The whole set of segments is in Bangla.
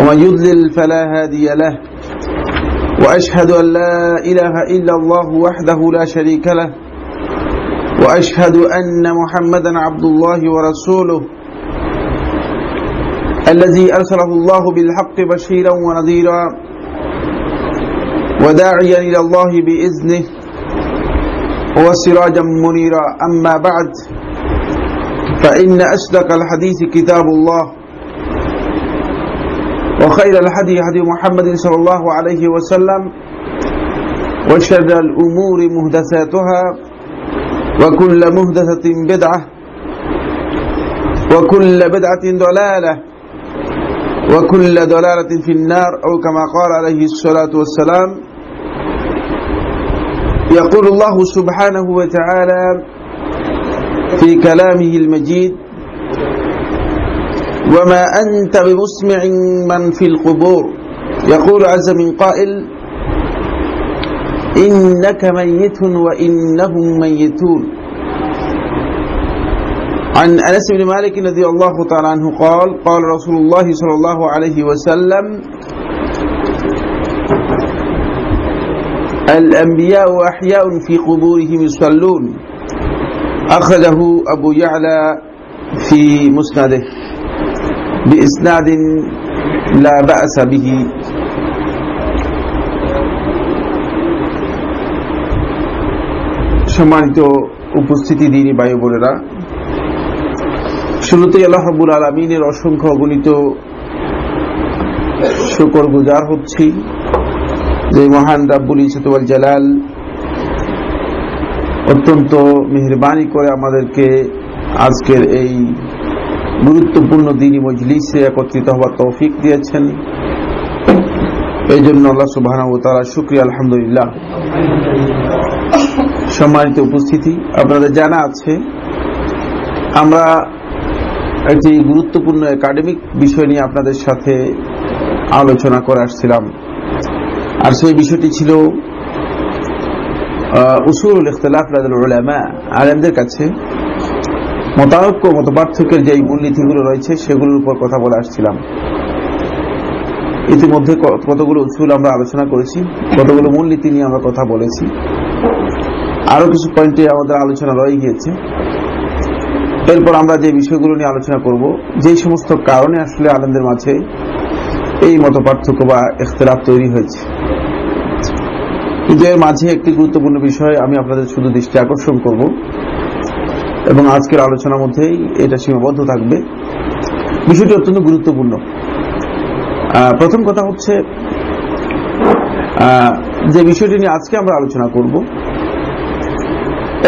ومن يضلل فلا هادي له وأشهد أن لا إله إلا الله وحده لا شريك له وأشهد أن محمدا عبد الله ورسوله الذي أرسله الله بالحق بشيرا ونذيرا وداعيا إلى الله بإذنه وسراجا منيرا. أما بعد فإن أصدق الحديث كتاب الله. وخير الهدي هدي محمد صلى الله عليه وسلم وشر الأمور مهدثاتها وكل مهدثة بدعة وكل بدعة ضلالة وكل ضلالة في النار أو كما قال عليه الصلاة والسلام. يقول الله سبحانه وتعالى في كلامه المجيد وما أنت بمسمع من في القبور يقول عز من قائل إنك ميت وإنهم ميتون. عن أنس بن مالك رضي الله تعالى عنه قال قال رسول الله صلى الله عليه وسلم الأنبياء أحياء في قبورهم يصلون. أخذه أبو يعلى في مسنده. بإسناد لا بأس به সম্মানিত উপস্থিতি দিনী বায়ু বোনেরা শুরুতে আল্লাহ রাব্বুল আলমিনের অসংখ্য অগণিত শুকর গুজার হচ্ছি যে মহান রাব্বুল ইসতুল জালাল অত্যন্ত মেহরবানি করে আমাদেরকে আজকের এই গুরুত্বপূর্ণ দিনী মজলিসে একত্রিত হওয়ার তৌফিক দিয়েছেন। এই জন্য আল্লাহ সুবাহ শুক্রিয়া, আলহামদুলিল্লাহ। সম্মানিত উপস্থিতি, আপনাদের জানা আছে, আমরা একটি গুরুত্বপূর্ণ একাডেমিক বিষয় নিয়ে আপনাদের সাথে আলোচনা করে আসছিলাম। আর সেই বিষয়টি ছিল উসুল ইখতলাফ আলেমদের কাছে। মতানৈক্য মত পার্থক্যের যে মূলনীতিগুলো রয়েছে, সেগুলোর উপর কথা বলে আসছিলাম। ইতিমধ্যে কতগুলো উসুল আমরা আলোচনা করেছি, কতগুলো মূলনীতি নিয়ে আমরা কথা বলেছি। আরও কিছু পয়েন্টে আমাদের আলোচনা রয়ে গিয়েছে। এরপর আমরা যে বিষয়গুলো নিয়ে আলোচনা করব যে সমস্ত কারণে আসলে আনন্দের মাঝে এই মত পার্থক্য বা ইখতলাফ তৈরি হয়েছে। কিন্তু এর মাঝে একটি গুরুত্বপূর্ণ বিষয় আমি আপনাদের শুধু দৃষ্টি আকর্ষণ করব। এবং আজকের আলোচনার মধ্যেই এটা সীমাবদ্ধ থাকবে। বিষয়টি অত্যন্ত গুরুত্বপূর্ণ। প্রথম কথা হচ্ছে যে বিষয়টি নিয়ে আজকে আমরা আলোচনা করব,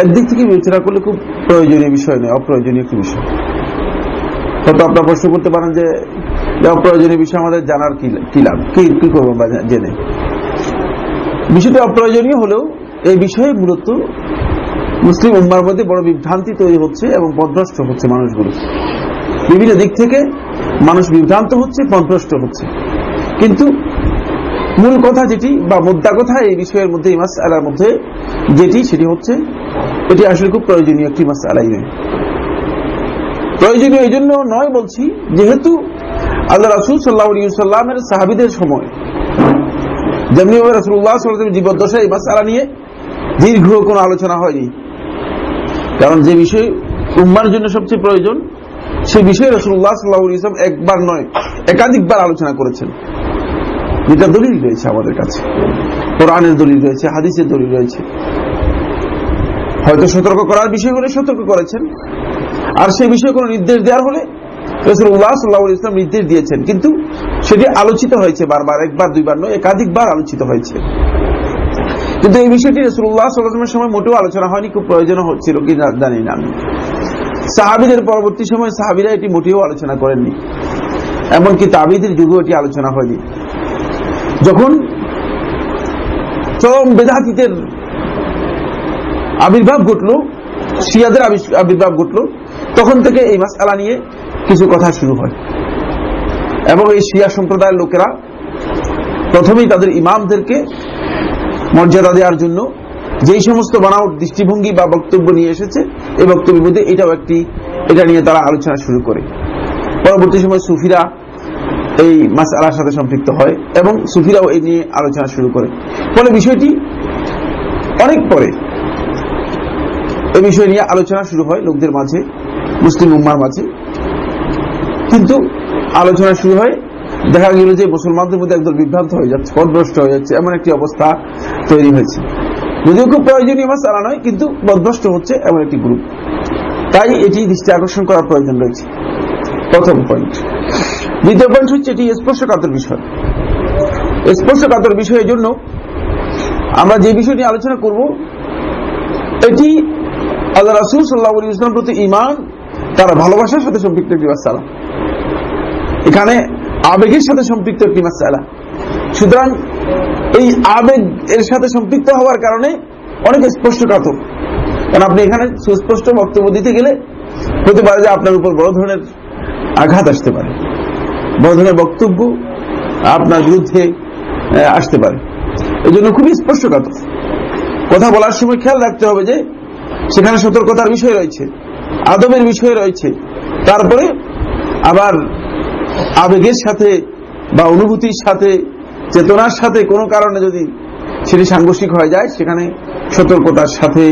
একদিক থেকে বিবেচনা করলে খুব প্রয়োজনীয় বিষয় নয়, অপ্রয়োজনীয় একটি বিষয়। হয়তো আপনার প্রশ্ন করতে পারেন যে অপ্রয়োজনীয় বিষয় আমাদের জানার কি লাভ? কি কি করব জেনে? বিষয়টি অপ্রয়োজনীয় হলেও এই বিষয়ে মূলত মুসলিম উম্মার মধ্যে বড় বিভ্রান্তি তৈরি হচ্ছে এবং পদভ্রষ্ট হচ্ছে মানুষগুলো। বিভিন্ন দিক থেকে মানুষ বিভ্রান্ত হচ্ছে পদভ্রষ্ট হচ্ছে। কিন্তু মূল কথা যেটি বা মুদ্রা কথা এই বিষয়ের মধ্যে, এই মাস আলার মধ্যে যেটি, সেটি হচ্ছে এটি আসলে খুব প্রয়োজনীয় একটি মাস আলাই নয়। প্রয়োজনীয় এই জন্য নয় বলছি, যেহেতু আল্লাহ রাসুল সাল্লাহ সাল্লামের সাহাবিদের সময় যেমনি রসুল্লাহ সাল্লাম জীবদ্দশা এই মাস আলা নিয়ে দীর্ঘ কোনো আলোচনা হয়নি। কারণ যে বিষয় উম্মার জন্য সবচেয়ে প্রয়োজন, সেই বিষয়ে রসুল্লাহ সাল্লাহ ইসলাম একবার নয়, একাধিকবার আলোচনা করেছেন। যেটা দলিল রয়েছে আমাদের কাছে। কোরআনের দলিল রয়েছে, হাদিসের দলিল রয়েছে। হয়তো সতর্ক করার বিষয় হলে সতর্ক করেছেন। আর সেই বিষয়ে কোনো নির্দেশ দেওয়ার হলে রসুল্লাহ সাল্লাহ ইসলাম নির্দেশ দিয়েছেন। কিন্তু সেটি আলোচিত হয়েছে বারবার, একবার, দুইবার নয়, একাধিকবার আলোচিত হয়েছে। কিন্তু এই বিষয়টি রসুল্লাহ সাল্লামের সময় মোটেও আলোচনা হয়নি, খুব প্রয়োজন হচ্ছিল কি জানি না। আমি সাহাবিদের পরবর্তী সময় সাহাবিরা এটি মোটেও আলোচনা করেননি, এমনকি তাবিদের যুগেও এটি আলোচনা হয়নি। যখন চরম বেদাতীতের আবির্ভাব ঘটল, শিয়াদের আবির্ভাব ঘটল, তখন থেকে এই মাসালা নিয়ে কিছু কথা শুরু হয়। এবং এই শিয়া সম্প্রদায়ের লোকেরা প্রথমেই তাদের ইমামদেরকে মর্যাদা দেওয়ার জন্য যেই সমস্ত বানাওট, দৃষ্টিভঙ্গি বা বক্তব্য নিয়ে এসেছে, এই বক্তব্যের মধ্যে এটাও একটি, এটা নিয়ে তারা আলোচনা শুরু করে। পরবর্তী সময় সুফিরা এই মাস আলার সাথে সম্পৃক্ত হয় এবং সুফিরাও এই নিয়ে আলোচনা শুরু করে। ফলে বিষয়টি অনেক পরে এ বিষয় নিয়ে আলোচনা শুরু হয় লোকদের মাঝে, মুসলিম উম্মার মাঝে। কিন্তু আলোচনা শুরু হয় দেখা গেল যে মুসলমানদের মধ্যে একদল বিভ্রান্ত হয়ে যাচ্ছে পদভ্রষ্ট হয়ে যাচ্ছে, এমন একটি অবস্থা তৈরি হয়েছে। যদিও খুব প্রয়োজনীয় মাস আলা নয়, কিন্তু বদভ্রষ্ট হচ্ছে এমন একটি গ্রুপ তাই এটি দৃষ্টি আকর্ষণ করার প্রয়োজন রয়েছে। প্রথম পয়েন্ট দ্বিতীয় পয়েন্ট হচ্ছে এটি স্পর্শকাতর বিষয়। স্পর্শকাতর বিষয়ের জন্য আমরা যে বিষয় নিয়ে আলোচনা করব, এটি আল্লাহ রাসুল সাল্লাহ ইসলাম প্রতি ইমান তার ভালোবাসার সাথে সম্পৃক্ত একটি মাসালা এখানে আবেগের সাথে সম্পৃক্ত একটি মাসালা সুতরাং এই আবেগ এর সাথে সম্পৃক্ত হওয়ার কারণে অনেক স্পষ্টকাতর। কারণ আপনি এখানে সুস্পষ্ট বক্তব্য দিতে গেলে হতে পারে যে আপনার উপর বড় ধরনের আঘাত আসতে পারে। বড় ধরনের বক্তব্য আপনার বিরুদ্ধে আসতে পারে। এই জন্য খুবই স্পষ্টকাতর। কথা বলার সময় খেয়াল রাখতে হবে যে সেখানে সতর্কতার বিষয় রয়েছে, আদবের বিষয় রয়েছে। তারপরে আবার আবেগের সাথে বা অনুভূতির সাথে, চেতনার সাথে কোনো কারণে যদি সেটি সাংঘর্ষিক হয়ে যায়, সেখানে সতর্কতার সাথে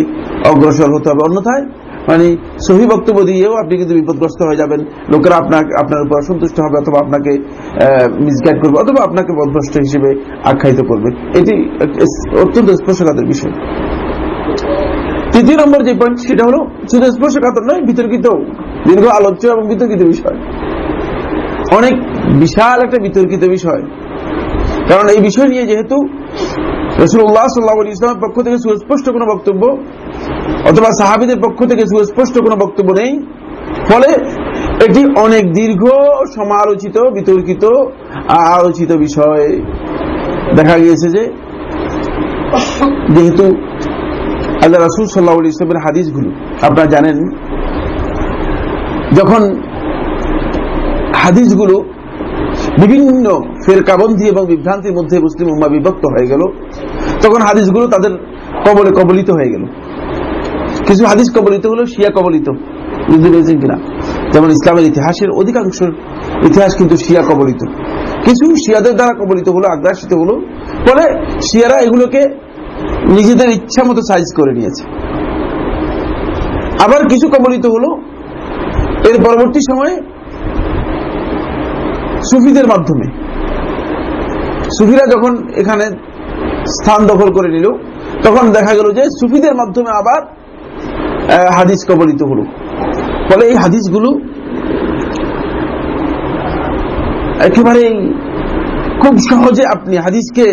অগ্রসর হতে হবে। অন্যথায় মানে সহি বক্তব্য দিয়েও আপনি কিন্তু বিপদগ্রস্ত হয়ে যাবেন। লোকেরা আপনার আপনার উপর অসন্তুষ্ট হবে অথবা আপনাকে মিসগাইড করবে অথবা আপনাকে বদভ্রষ্ট হিসেবে আখ্যায়িত করবে। এটি অত্যন্ত স্পর্শকাতের বিষয়। তৃতীয় নম্বর যে পয়েন্ট সেটা হলো শুধু স্পর্শকাতর নয়, বিতর্কিত, দীর্ঘ আলোচ্য এবং বিতর্কিত বিষয়। অনেক বিশাল একটা বিতর্কিত বিষয়। কারণ এই বিষয় নিয়ে যেহেতু রসুল্লাহ সাল্লাহ ইসলামের পক্ষ থেকে সুস্পষ্ট কোনো বক্তব্য অথবা সাহাবিদের পক্ষ থেকে সুস্পষ্ট কোনো বক্তব্য নেই, ফলে এটি অনেক দীর্ঘ, সমালোচিত, বিতর্কিত, আলোচিত বিষয়। দেখা গিয়েছে যে যেহেতু আল্লাহ রাসুল সাল্লাহ ইসলামের হাদিসগুলো, আপনারা জানেন, যখন হাদিসগুলো বিভিন্ন ফেরকাবন্ধি এবং বিভ্রান্তির মধ্যে মুসলিম উম্মা বিভক্ত হয়ে গেল। তখন হাদিসগুলো তাদের কবলে কবলিত হয়ে গেল। কিছু হাদিস কবলিত হলো শিয়া কবলিত। বুঝতে পেরেছেন কিনা? যেমন ইসলামের ইতিহাসের অধিকাংশ ইতিহাস কিন্তু শিয়া কবলিত। কিছু শিয়াদের দ্বারা কবলিত হলো, আগ্রাসিত হলো। ফলে শিয়ারা এগুলোকে নিজেদের ইচ্ছা মতো সাইজ করে নিয়েছে। আবার কিছু কবলিত হলো। এর পরবর্তী সময়ে সুফিদের মাধ্যমে। সুফিরা যখন এখানে স্থান দখল করে নিল, তখন দেখা গেল যে সুফিদের মাধ্যমে আবার হাদিস কবলিত হল। ফলে এই হাদিসগুলো একেবারে খুব সহজে আপনি হাদিসকে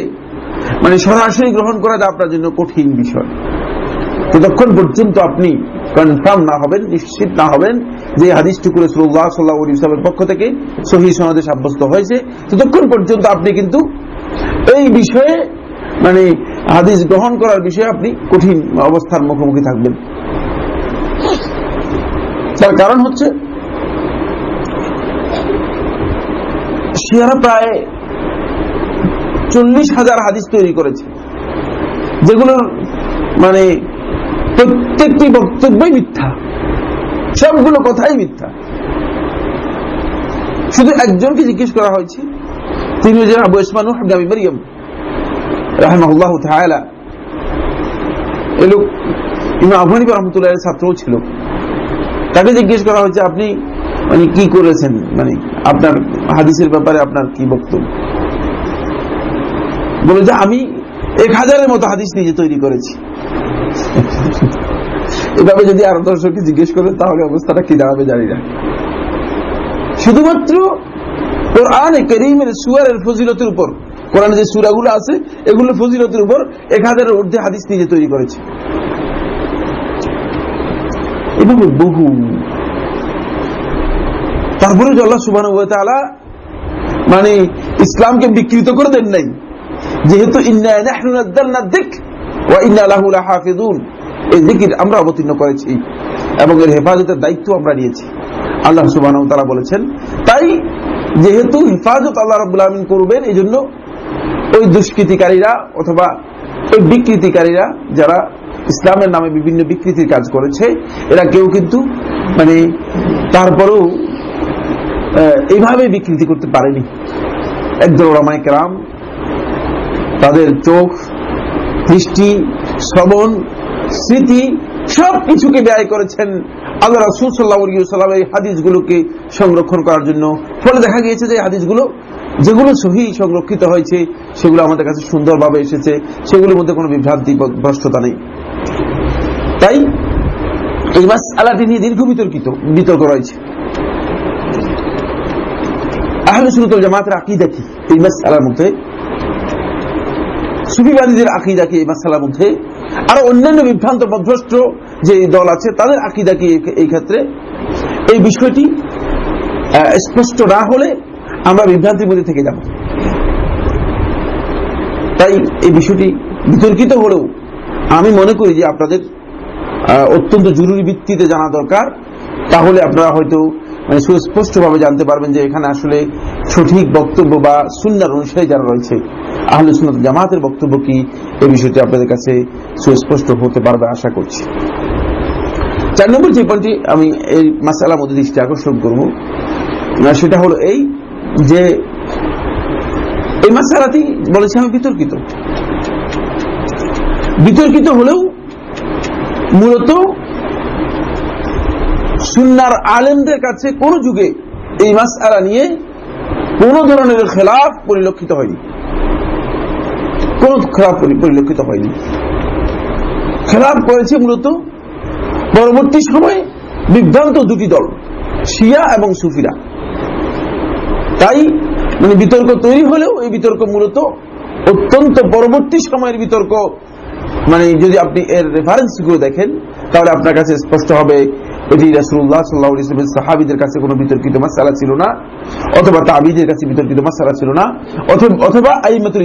মানে সরাসরি গ্রহণ করাটা আপনার জন্য কঠিন বিষয়। ততক্ষণ পর্যন্ত আপনি কনফার্ম না হবেন, নিশ্চিত না হবেন যে হাদিসটুকু রসুল্লাহ সাল্লাহ ইসলামের পক্ষ থেকে সহি সনদে সাব্যস্ত হয়েছে। ততক্ষণ পর্যন্ত আপনি কিন্তু এই বিষয়ে মানে হাদিস গ্রহণ করার বিষয়ে আপনি কঠিন অবস্থার মুখোমুখি থাকবেন। তার কারণ হচ্ছে, শিয়ারা প্রায় চল্লিশ হাজার হাদিস তৈরি করেছে, যেগুলোর মানে প্রত্যেকটি বক্তব্যই মিথ্যা। সবগুলো কথাই মিথ্যা। শুধু একজনকে জিজ্ঞেস করা হয়েছে, তিনি হচ্ছেন আবু হাবদামি মারিয়াম লোক ছাত্রও ছিল। তাকে জিজ্ঞেস করা হয়েছে, আপনি মানে কি করেছেন? মানে আপনার হাদিসের ব্যাপারে আপনার কি বক্তব্য? বলে যে, আমি এক হাজারের মতো হাদিস নিজে তৈরি করেছি। এভাবে যদি আরও দর্শককে জিজ্ঞেস করেন, তাহলে অবস্থাটা কি দাঁড়াবে জানি না। শুধুমাত্র সুয়ারের ফজিলতের উপর যে সুরাগুলো আছে, এগুলো ফজিলতের উপর এক হাজারের ঊর্ধ্বে হাদিস নিজে তৈরি করেছে। এভাবে বহু। তারপরে আল্লাহ সুবাহ মানে ইসলামকে বিকৃত করে দেন নাই, যেহেতু ইন্না দিক আমরা অবতীর্ণ করেছি এবং এর হেফাজতের দায়িত্ব আমরা নিয়েছি। আল্লাহ বলেছেন, তাই যেহেতু হেফাজত আল্লাহ করবেন এই জন্য ওই দুষ্কৃতিকারীরা অথবা ওই বিকৃতিকারীরা যারা ইসলামের নামে বিভিন্ন বিকৃতির কাজ করেছে, এরা কেউ কিন্তু মানে তারপরেও এইভাবে বিকৃতি করতে পারেনি। একদল ওলামায়ে কেরাম তাদের চোখ দৃষ্টি শ্রবণ, স্মৃতি, সব কিছুকে ব্যয় করেছেন আল্লাহ রাসুল সাল্লাহ সাল্লাম এই হাদিসগুলোকে সংরক্ষণ করার জন্য। ফলে দেখা গিয়েছে যে হাদিসগুলো যেগুলো সহি সংরক্ষিত হয়েছে, সেগুলো আমাদের কাছে সুন্দরভাবে এসেছে, সেগুলোর মধ্যে কোনো বিভ্রান্তি ভ্রষ্টতা নেই। তাই এই মাস আলাটি নিয়ে দীর্ঘ বিতর্কিত, বিতর্ক রয়েছে। আহলে ওয়াল জামাতের আকীদা কি? এই মাসআলার মধ্যে সুফিবাদীদের আকীদা কি এই মাসআলার মধ্যে, আর অন্যান্য বিভ্রান্ত পথভ্রষ্ট যে দল আছে, তাদের আকীদা কি এই- ক্ষেত্রে এই বিষয়টি স্পষ্ট না হলে আমরা বিভ্রান্তির মধ্যে থেকে যাব। তাই এই বিষয়টি বিতর্কিত হলেও আমি মনে করি যে আপনাদের অত্যন্ত জরুরি ভিত্তিতে জানা দরকার। তাহলে আপনারা হয়তো মানে সুস্পষ্টভাবে জানতে পারবেন যে এখানে আসলে সঠিক বক্তব্য বা সুন্নার অনুসারী যারা রয়েছে আহলে সুন্নাত জামাতের বক্তব্য কি? এই বিষয়টি আপনাদের কাছে সুস্পষ্ট হতে পারবে আশা করছি। চার নম্বর যে পয়েন্টটি আমি এই মাসালার মধ্যে দৃষ্টি আকর্ষণ করব সেটা হলো এই যে এই মাসালাটি বলেছি আমি বিতর্কিত। বিতর্কিত হলেও মূলত সুন্নার আলেমদের কাছে কোন যুগে এই মাসআলা নিয়ে কোন ধরনের খেলাফ পরিলক্ষিত হয়নি। কোন পরি- পরিলক্ষিত হয়নি। খেলাফ করেছে মূলত পরবর্তী সময়ে বিভ্রান্ত দুটি দল, শিয়া এবং সুফিরা। তাই মানে বিতর্ক তৈরি হলেও এই বিতর্ক মূলত অত্যন্ত পরবর্তী সময়ের বিতর্ক। মানে যদি আপনি এর রেফারেন্সগুলো দেখেন, তাহলে আপনার কাছে স্পষ্ট হবে এটি রাসুল্লাহ সাল্লাহ ইসলামের সাহাবিদের কাছে কোনো বিতর্কিত মাসালা ছিল না, অথবা তাবিদের কাছে বিতর্কিত মাসালা ছিল না, অথবা- আইমাতুল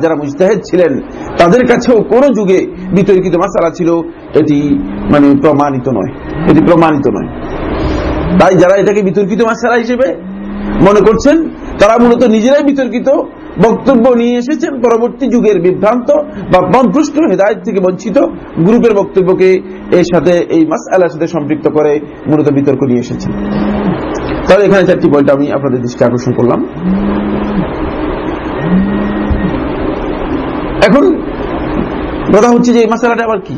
যারা মুজতাহেদ ছিলেন, তাদের কাছেও কোন যুগে বিতর্কিত মাসালা ছিল, এটি মানে প্রমাণিত নয়, এটি প্রমাণিত নয়। তাই যারা এটাকে বিতর্কিত মাসালা হিসেবে মনে করছেন, তারা মূলত নিজেরাই বিতর্কিত বক্তব্য নিয়ে এসেছেন পরবর্তী যুগের বিভ্রান্ত বা পথভ্রষ্ট হেদায়ত থেকে বঞ্চিত গ্রুপের বক্তব্যকে এর সাথে, এই মাস আলার সাথে সম্পৃক্ত করে মূলত বিতর্ক নিয়ে এসেছেন। তাহলে এখানে চারটি পয়েন্ট আমি আপনাদের দৃষ্টি আকর্ষণ করলাম। এখন কথা হচ্ছে যে এই মাসালাটা আবার কি?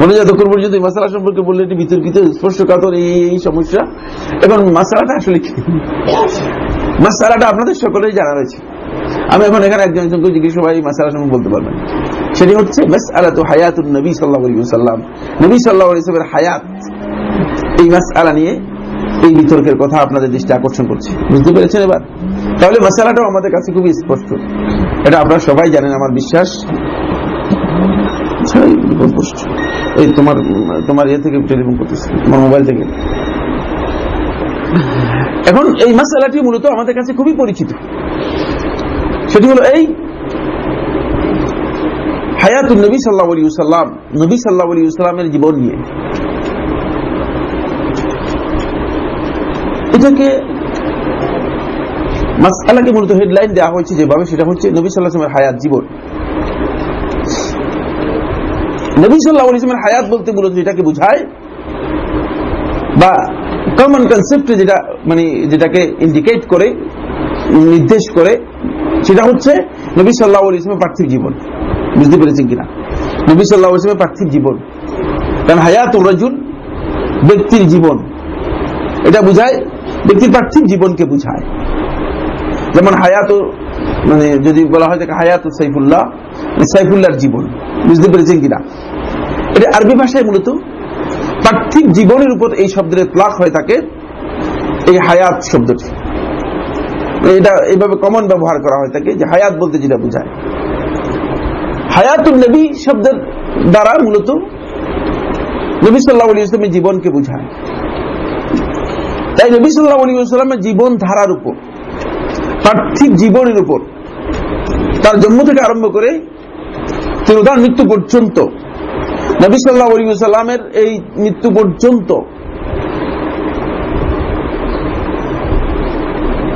মনে যতক্ষণ পর্যন্ত এই মাসালা সম্পর্কে বললে এটি বিতর্কিত, স্পষ্টকাতর এই এই সমস্যা। এখন মাসালাটা আসলে কি? মাসালাটা আপনাদের সকলেই জানা রয়েছে। আমি এখন এখানে একজন একজনকে জিজ্ঞেস সবাই মাসালা সম্পর্কে বলতে পারবেন? সেটি হচ্ছে মাসআলা তো হায়াতুন নবী সাল্লাহ আলী সাল্লাম নবী সাল্লাহ আলিসের হায়াত, এই মাসআলা নিয়ে এই বিতর্কের কথা আপনাদের দৃষ্টি আকর্ষণ করছে। বুঝতে পেরেছেন এবার? তাহলে মাসালাটাও আমাদের কাছে খুবই স্পষ্ট। এটা আপনারা সবাই জানেন, আমার বিশ্বাস। এই তোমার তোমার ইয়ে থেকে টেলিফোন করতেছে, তোমার মোবাইল থেকে। এখন এই মাসালাটি মূলত আমাদের কাছে খুবই পরিচিত। সেটি হলো এই হায়াতুল নবী সাল্লাহ আলী সাল্লাম নবী সাল্লাহ আলী সাল্লামের জীবন নিয়ে। এটাকে মাসালাকে মূলত হেডলাইন দেওয়া হয়েছে যেভাবে, সেটা হচ্ছে নবী সাল্লাহ আসলামের হায়াত জীবন। নবী সাল্লাহ ইসলামের হায়াত বলতে মূলত যেটাকে বোঝায় বা কমন কনসেপ্টে যেটা মানে যেটাকে ইন্ডিকেট করে, নির্দেশ করে সেটা হচ্ছে নবী সাল্লাহ ইসলামের পার্থিব জীবন। বুঝতে পেরেছেন কিনা? নবী সাল্লাহ ইসলামের পার্থিব জীবন। কারণ হায়াত রাজুল ব্যক্তির জীবন। এটা বোঝায়, ব্যক্তির পার্থিব জীবনকে বোঝায়। যেমন হায়াত মানে যদি বলা হয় যে হায়াত সাইফুল্লাহ মানে সাইফুল্লাহর জীবন। বুঝতে পেরেছেন কিনা? এটা আরবি ভাষায় মূলত পার্থিব জীবনের উপর এই শব্দের প্লাক হয়ে থাকে এই হায়াত শব্দটি। এটা এইভাবে কমন ব্যবহার করা হয়ে থাকে যে হায়াত বলতে যেটা বোঝায়। হায়াতুল নবী শব্দের দ্বারা মূলত নবী সাল্লাহ আলী ইসলামের জীবনকে বোঝায়। তাই নবী সাল্লাহ আলী ইসলামের জীবন ধারার উপর পার্থিব জীবনের উপর, তার জন্ম থেকে আরম্ভ করে তিনি তার মৃত্যু পর্যন্ত, নবী সাল্লাহ আলী সাল্লামের এই মৃত্যু পর্যন্ত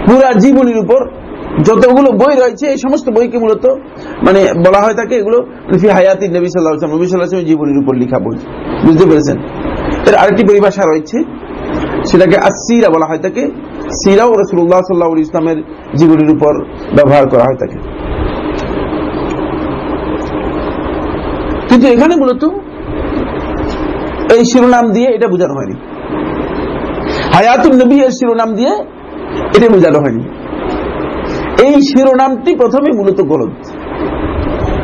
পুরা জীবনীর উপর যতগুলো বই রয়েছে, এই সমস্ত বইকে মূলত মানে বলা হয় থাকে এগুলো ফি হায়াতি নবী সাল্লাহ নবী সাল্লাহ জীবনীর উপর লিখা বই। বুঝতে পেরেছেন? এর আরেকটি পরিভাষা রয়েছে, সেটাকে আসিরা বলা হয় থাকে সিরাও রসুল্লাহ সাল্লাহ ইসলামের জীবনীর উপর ব্যবহার করা হয় থাকে কিন্তু এখানে মূলত এই শিরোনাম দিয়ে এটা বোঝানো হয়নি। হায়াতুল নবী এর শিরোনাম দিয়ে এটা বোঝানো হয়নি। এই শিরোনামটি প্রথমে মূলত গলত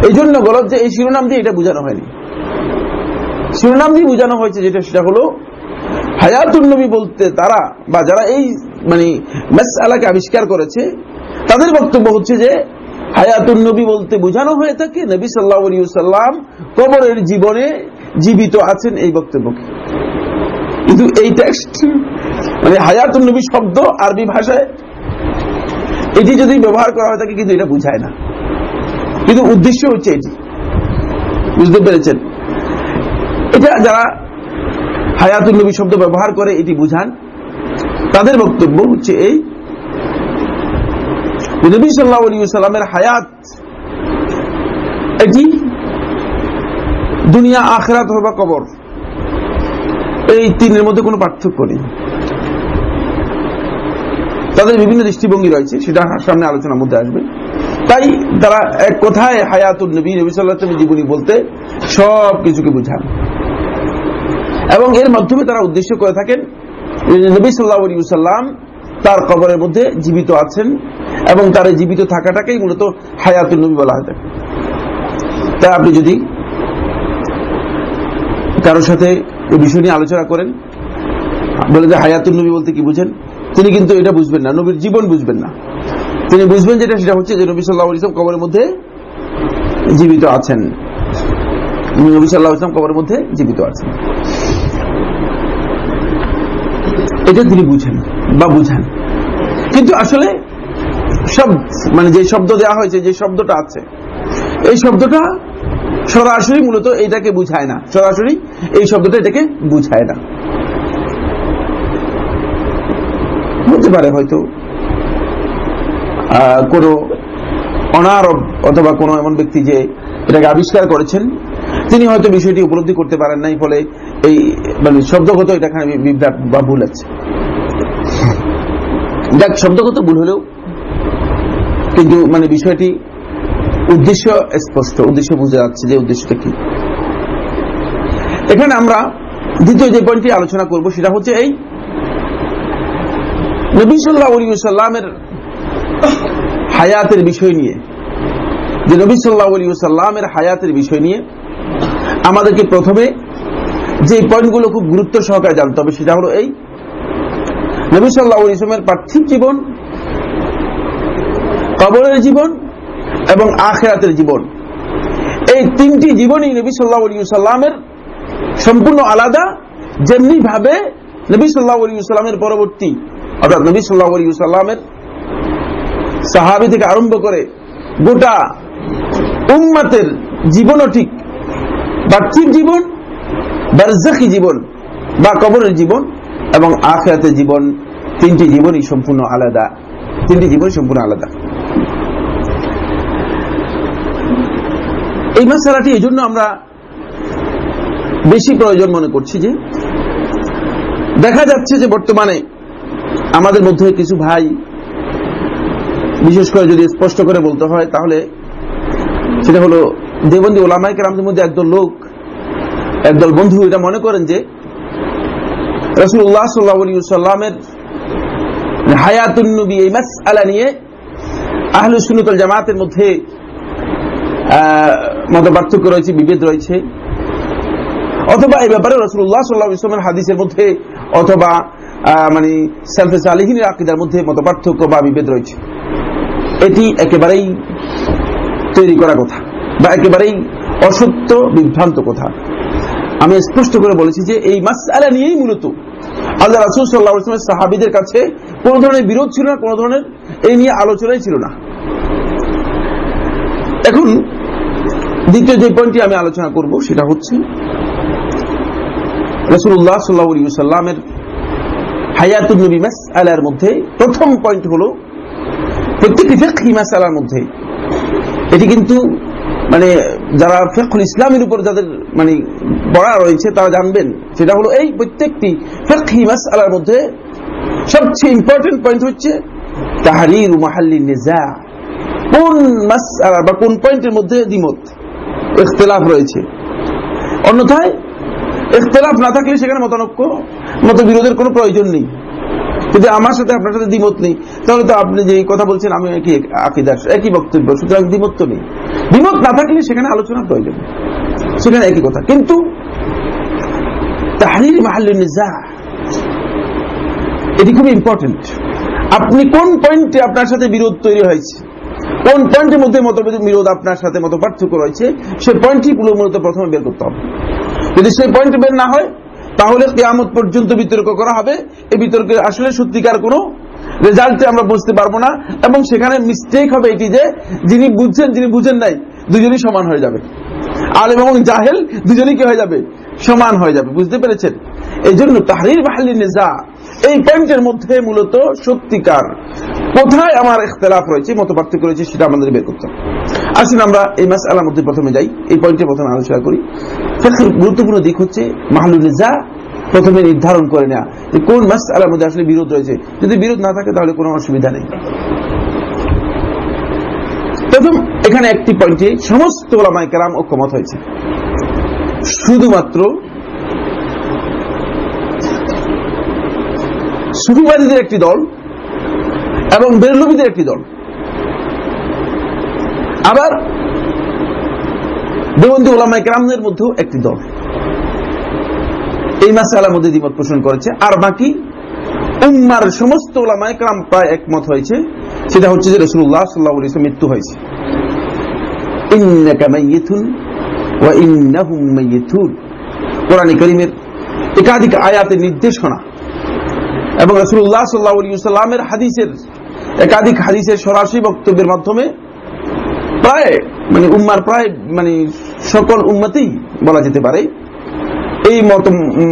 এই জন্য গলত যে এই শিরোনাম দিয়ে এটা বোঝানো হয়নি। শিরোনাম দিয়ে বোঝানো হয়েছে যেটা, সেটা হলো হায়াতুল নবী বলতে তারা বা যারা এই মানে মেস আলাকে আবিষ্কার করেছে, তাদের বক্তব্য হচ্ছে যে হায়াতুল নবী বলতে বোঝানো হয়ে থাকে নবী সাল্লাহ সাল্লাম কবরের জীবনে জীবিত আছেন এই বক্তব্যকে। কিন্তু এই টেক্সট মানে হায়াতুল নবী শব্দ আরবি ভাষায়, এটি যদি ব্যবহার করা হয় থাকে কিন্তু এটা বুঝায় না। কিন্তু উদ্দেশ্য হচ্ছে এটি। বুঝতে পেরেছেন? এটা যারা হায়াতুল নবী শব্দ ব্যবহার করে এটি বুঝান, তাদের বক্তব্য হচ্ছে এই নবী সাল্লাহ আলী সাল্লামের হায়াত, এটি দুনিয়া আখরাত অথবা কবর। এই তিনের মধ্যে কোনো পার্থক্য নেই। তাদের বিভিন্ন দৃষ্টিভঙ্গি রয়েছে, সেটা সামনে আলোচনার মধ্যে আসবে। তাই তারা এক কথায় হায়াতুল নবী নবী সাল্লাহ জীবনী বলতে সব কিছুকে বুঝান। এবং এর মাধ্যমে তারা উদ্দেশ্য করে থাকেন, নবী সাল্লাহ সাল্লাম তার কবরের মধ্যে জীবিত আছেন এবং তার জীবিত থাকাটাকেই মূলত হায়াতুল নবী বলা হয়ে থাকে। তাই আপনি যদি কারোর সাথে এই বিষয় নিয়ে আলোচনা করেন। বলে যে হায়াতুল নবী বলতে কি বুঝেন? তিনি কিন্তু এটা বুঝবেন না, নবীর জীবন বুঝবেন না। তিনি বুঝবেন যেটা, সেটা হচ্ছে যে নবী সাল্লাহ ইসলাম কবরের মধ্যে জীবিত আছেন। নবী সাল্লাহ ইসলাম কবরের মধ্যে জীবিত আছেন। এটা তিনি বুঝেন বা বুঝান। কিন্তু আসলে সব মানে যে শব্দ দেওয়া হয়েছে, যে শব্দটা আছে, এই শব্দটা সরাসরি মূলত এটাকে বুঝায় না। সরাসরি এই শব্দটা এটাকে বুঝায় না। হতে পারে হয়তো। কোন অনারব অথবা কোনো এমন ব্যক্তি যে এটাকে আবিষ্কার করেছেন, তিনি হয়তো বিষয়টি উপলব্ধি করতে পারেন নাই, ফলে এই মানে শব্দগত এটাখানে বিভ্রাট বা ভুল আছে। দেখ শব্দগত ভুল হলেও কিন্তু মানে বিষয়টি উদ্দেশ্য স্পষ্ট। উদ্দেশ্য বুঝে যাচ্ছে যে উদ্দেশ্যটা কি। এখানে আমরা দ্বিতীয় যে পয়েন্টটি আলোচনা করব, সেটা হচ্ছে এই নবী সাল্লাহ সাল্লামের হায়াতের বিষয় নিয়ে। যে নবী সাল্লাহ সাল্লামের হায়াতের বিষয় নিয়ে আমাদেরকে প্রথমে যে পয়েন্টগুলো খুব গুরুত্ব সহকারে জানতে হবে, সেটা হলো এই। নবী সাল্লাহ ইসলামের পার্থিব জীবন, কবরের জীবন এবং আখেরাতের জীবন। এই তিনটি জীবনই নবী সাল্লাহ আলী সাল্লামের সম্পূর্ণ আলাদা যেমনি ভাবে নবী সাল্লাহ আলী সাল্লামের পরবর্তী, অর্থাৎ নবী সাল্লাহ আলী সাল্লামের সাহাবি থেকে আরম্ভ করে গোটা উম্মাতের জীবনও ঠিক। পার্থিব জীবন বারজাকি জীবন বা কবরের জীবন এবং আখেরাতের জীবন তিনটি জীবনই সম্পূর্ণ আলাদা। তিনটি জীবনই সম্পূর্ণ আলাদা। এই মশালাটি এই জন্য আমরা বেশি প্রয়োজন মনে করছি যে দেখা যাচ্ছে যে বর্তমানে আমাদের মধ্যে কিছু ভাই, বিশেষ করে যদি স্পষ্ট করে বলতে হয়, তাহলে সেটা হলো দেবন্দী ওলামাইকের আমাদের মধ্যে একদল লোক, একদল বন্ধু এটা মনে করেন যে রসুল্লাহ সাল্লামের হায়াতুন্নবী এই মাস আলা নিয়ে আহলু জামাতের মধ্যে মত পার্থক্য রয়েছে, বিভেদ রয়েছে। অথবা এই ব্যাপারে রসুল্লাহ সাল্লাহ ইসলামের হাদিসের মধ্যে অথবা মানে সেলফে সালিহিনের আকিদার মধ্যে মত পার্থক্য বা বিভেদ রয়েছে। এটি একেবারেই তৈরি করা কথা বা একেবারেই অসত্য, বিভ্রান্ত কথা। আমি স্পষ্ট করে বলেছি যে এই মাসালা নিয়েই মূলত আল্লাহ রাসুল সাল্লাহ ইসলামের সাহাবিদের কাছে কোন ধরনের বিরোধ ছিল না, কোন ধরনের এই নিয়ে আলোচনাই ছিল না। এখন দ্বিতীয় যে পয়েন্টটি আমি আলোচনা করব সেটা হচ্ছে রসুল্লাহ সাল্লাহ সাল্লামের হায়াতুল নবী মাস আলার মধ্যে প্রথম পয়েন্ট হলো প্রত্যেকটি ফেকি মাস আলার মধ্যে। এটি কিন্তু মানে যারা ফেকুল ইসলামের উপর যাদের মানে পড়া রয়েছে তারা জানবেন। সেটা হলো এই প্রত্যেকটি ফেকি মাস আলার মধ্যে সবচেয়ে ইম্পর্টেন্ট পয়েন্ট হচ্ছে তাহারির মাহাল্লি নেজা। কোন মাস বা কোন পয়েন্টের মধ্যে দ্বিমত? ইখতলাফ রয়েছে। অন্যথায় ইখতলাফ না থাকলে সেখানে মতানক্য মত বিরোধের কোনো প্রয়োজন নেই। যদি আমার সাথে আপনার সাথে দ্বিমত নেই, তাহলে তো আপনি যে কথা বলছেন, আমি একই আকিদার একই বক্তব্য, সুতরাং দ্বিমত তো নেই। দ্বিমত না থাকলে সেখানে আলোচনা প্রয়োজন সেখানে একই কথা। কিন্তু তাহরির নিজা এটি খুবই ইম্পর্টেন্ট আপনি কোন পয়েন্টে আপনার সাথে বিরোধ তৈরি হয়েছে? কোন পয়েন্টের মধ্যে মত বিরোধ আপনার সাথে মত পার্থক্য রয়েছে সেই পয়েন্টটি পুরো মূলত প্রথমে বের করতে হবে। যদি সেই পয়েন্ট বের না হয়, তাহলে কেয়ামত পর্যন্ত বিতর্ক করা হবে। এই বিতর্কে আসলে সত্যিকার কোনো রেজাল্টে আমরা বুঝতে পারব না, এবং সেখানে মিস্টেক হবে এটি যে, যিনি বুঝছেন, যিনি বুঝেন নাই, দুজনই সমান হয়ে যাবে। আলেম এবং জাহেল, দুজনই কি হয়ে যাবে? সমান হয়ে যাবে, বুঝতে পেরেছেন? এই জন্য তাহরির বাহালি নেজা, এই পয়েন্টের মধ্যে মূলত সত্যিকার কোথায় আমার ইখতলাফ রয়েছে মত পার্থক্য রয়েছে, সেটা আমাদের বের করতে আসুন আমরা এই মাস আলার মধ্যে প্রথমে যাই, এই পয়েন্টে প্রথমে আলোচনা করি। গুরুত্বপূর্ণ দিক হচ্ছে মাহলুল নিজা প্রথমে নির্ধারণ করে নেওয়া যে কোন মাস আলার মধ্যে আসলে বিরোধ রয়েছে। যদি বিরোধ না থাকে, তাহলে কোনো অসুবিধা নেই। প্রথম, এখানে একটি পয়েন্টে সমস্ত ওলামাই কেরাম ঐক্যমত হয়েছে। শুধুমাত্র সুফিবাদীদের একটি দল এবং বেরলবিদের একটি দল। আবার দেবন্দী ওলামাই কেরামদের মধ্যেও একটি দল। এই মাসালার মধ্যে দ্বিমত পোষণ করেছে। আর বাকি উম্মার সমস্ত ওলামায় ক্রাম প্রায় একমত হয়েছে। সেটা হচ্ছে যে রসুল্লাহ সাল্লাহ ইসলাম মৃত্যু হয়েছে। একাধিক আয়াতের নির্দেশনা। এবং রসুল্লাহ সাল্লাহ সাল্লামের হাদিসের একাধিক হাদিসের সরাসরি বক্তব্যের মাধ্যমে প্রায় মানে উম্মার প্রায় মানে সকল উম্মতেই বলা যেতে পারে, এই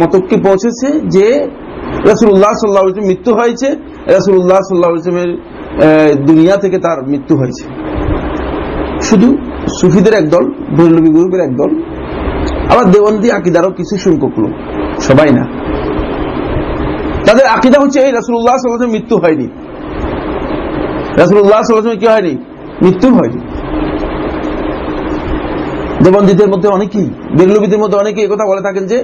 মতকে পৌঁছেছে যে রসুল্লাহ সাল্লাহ মৃত্যু হয়েছে রসুল্লাহ সাল্লাহ ইসলামের দুনিয়া থেকে তার মৃত্যু হয়েছে। শুধু সুফিদের একদল বৈলবী গ্রুপের একদল, আবার দেবন্দি আকিদারও কিছু সংখ্যক লোক, সবাই না। তাদের আকিদা হচ্ছে, এই রসুল্লাহ সাল্লাহ মৃত্যু হয়নি। রসুল্লাহ সাল্লাহ কি হয়নি? মৃত্যু হয়নি। দেবন্দীদের মধ্যে অনেকেই বেরলবিদের মধ্যে অনেকেই কথা বলে থাকেন যে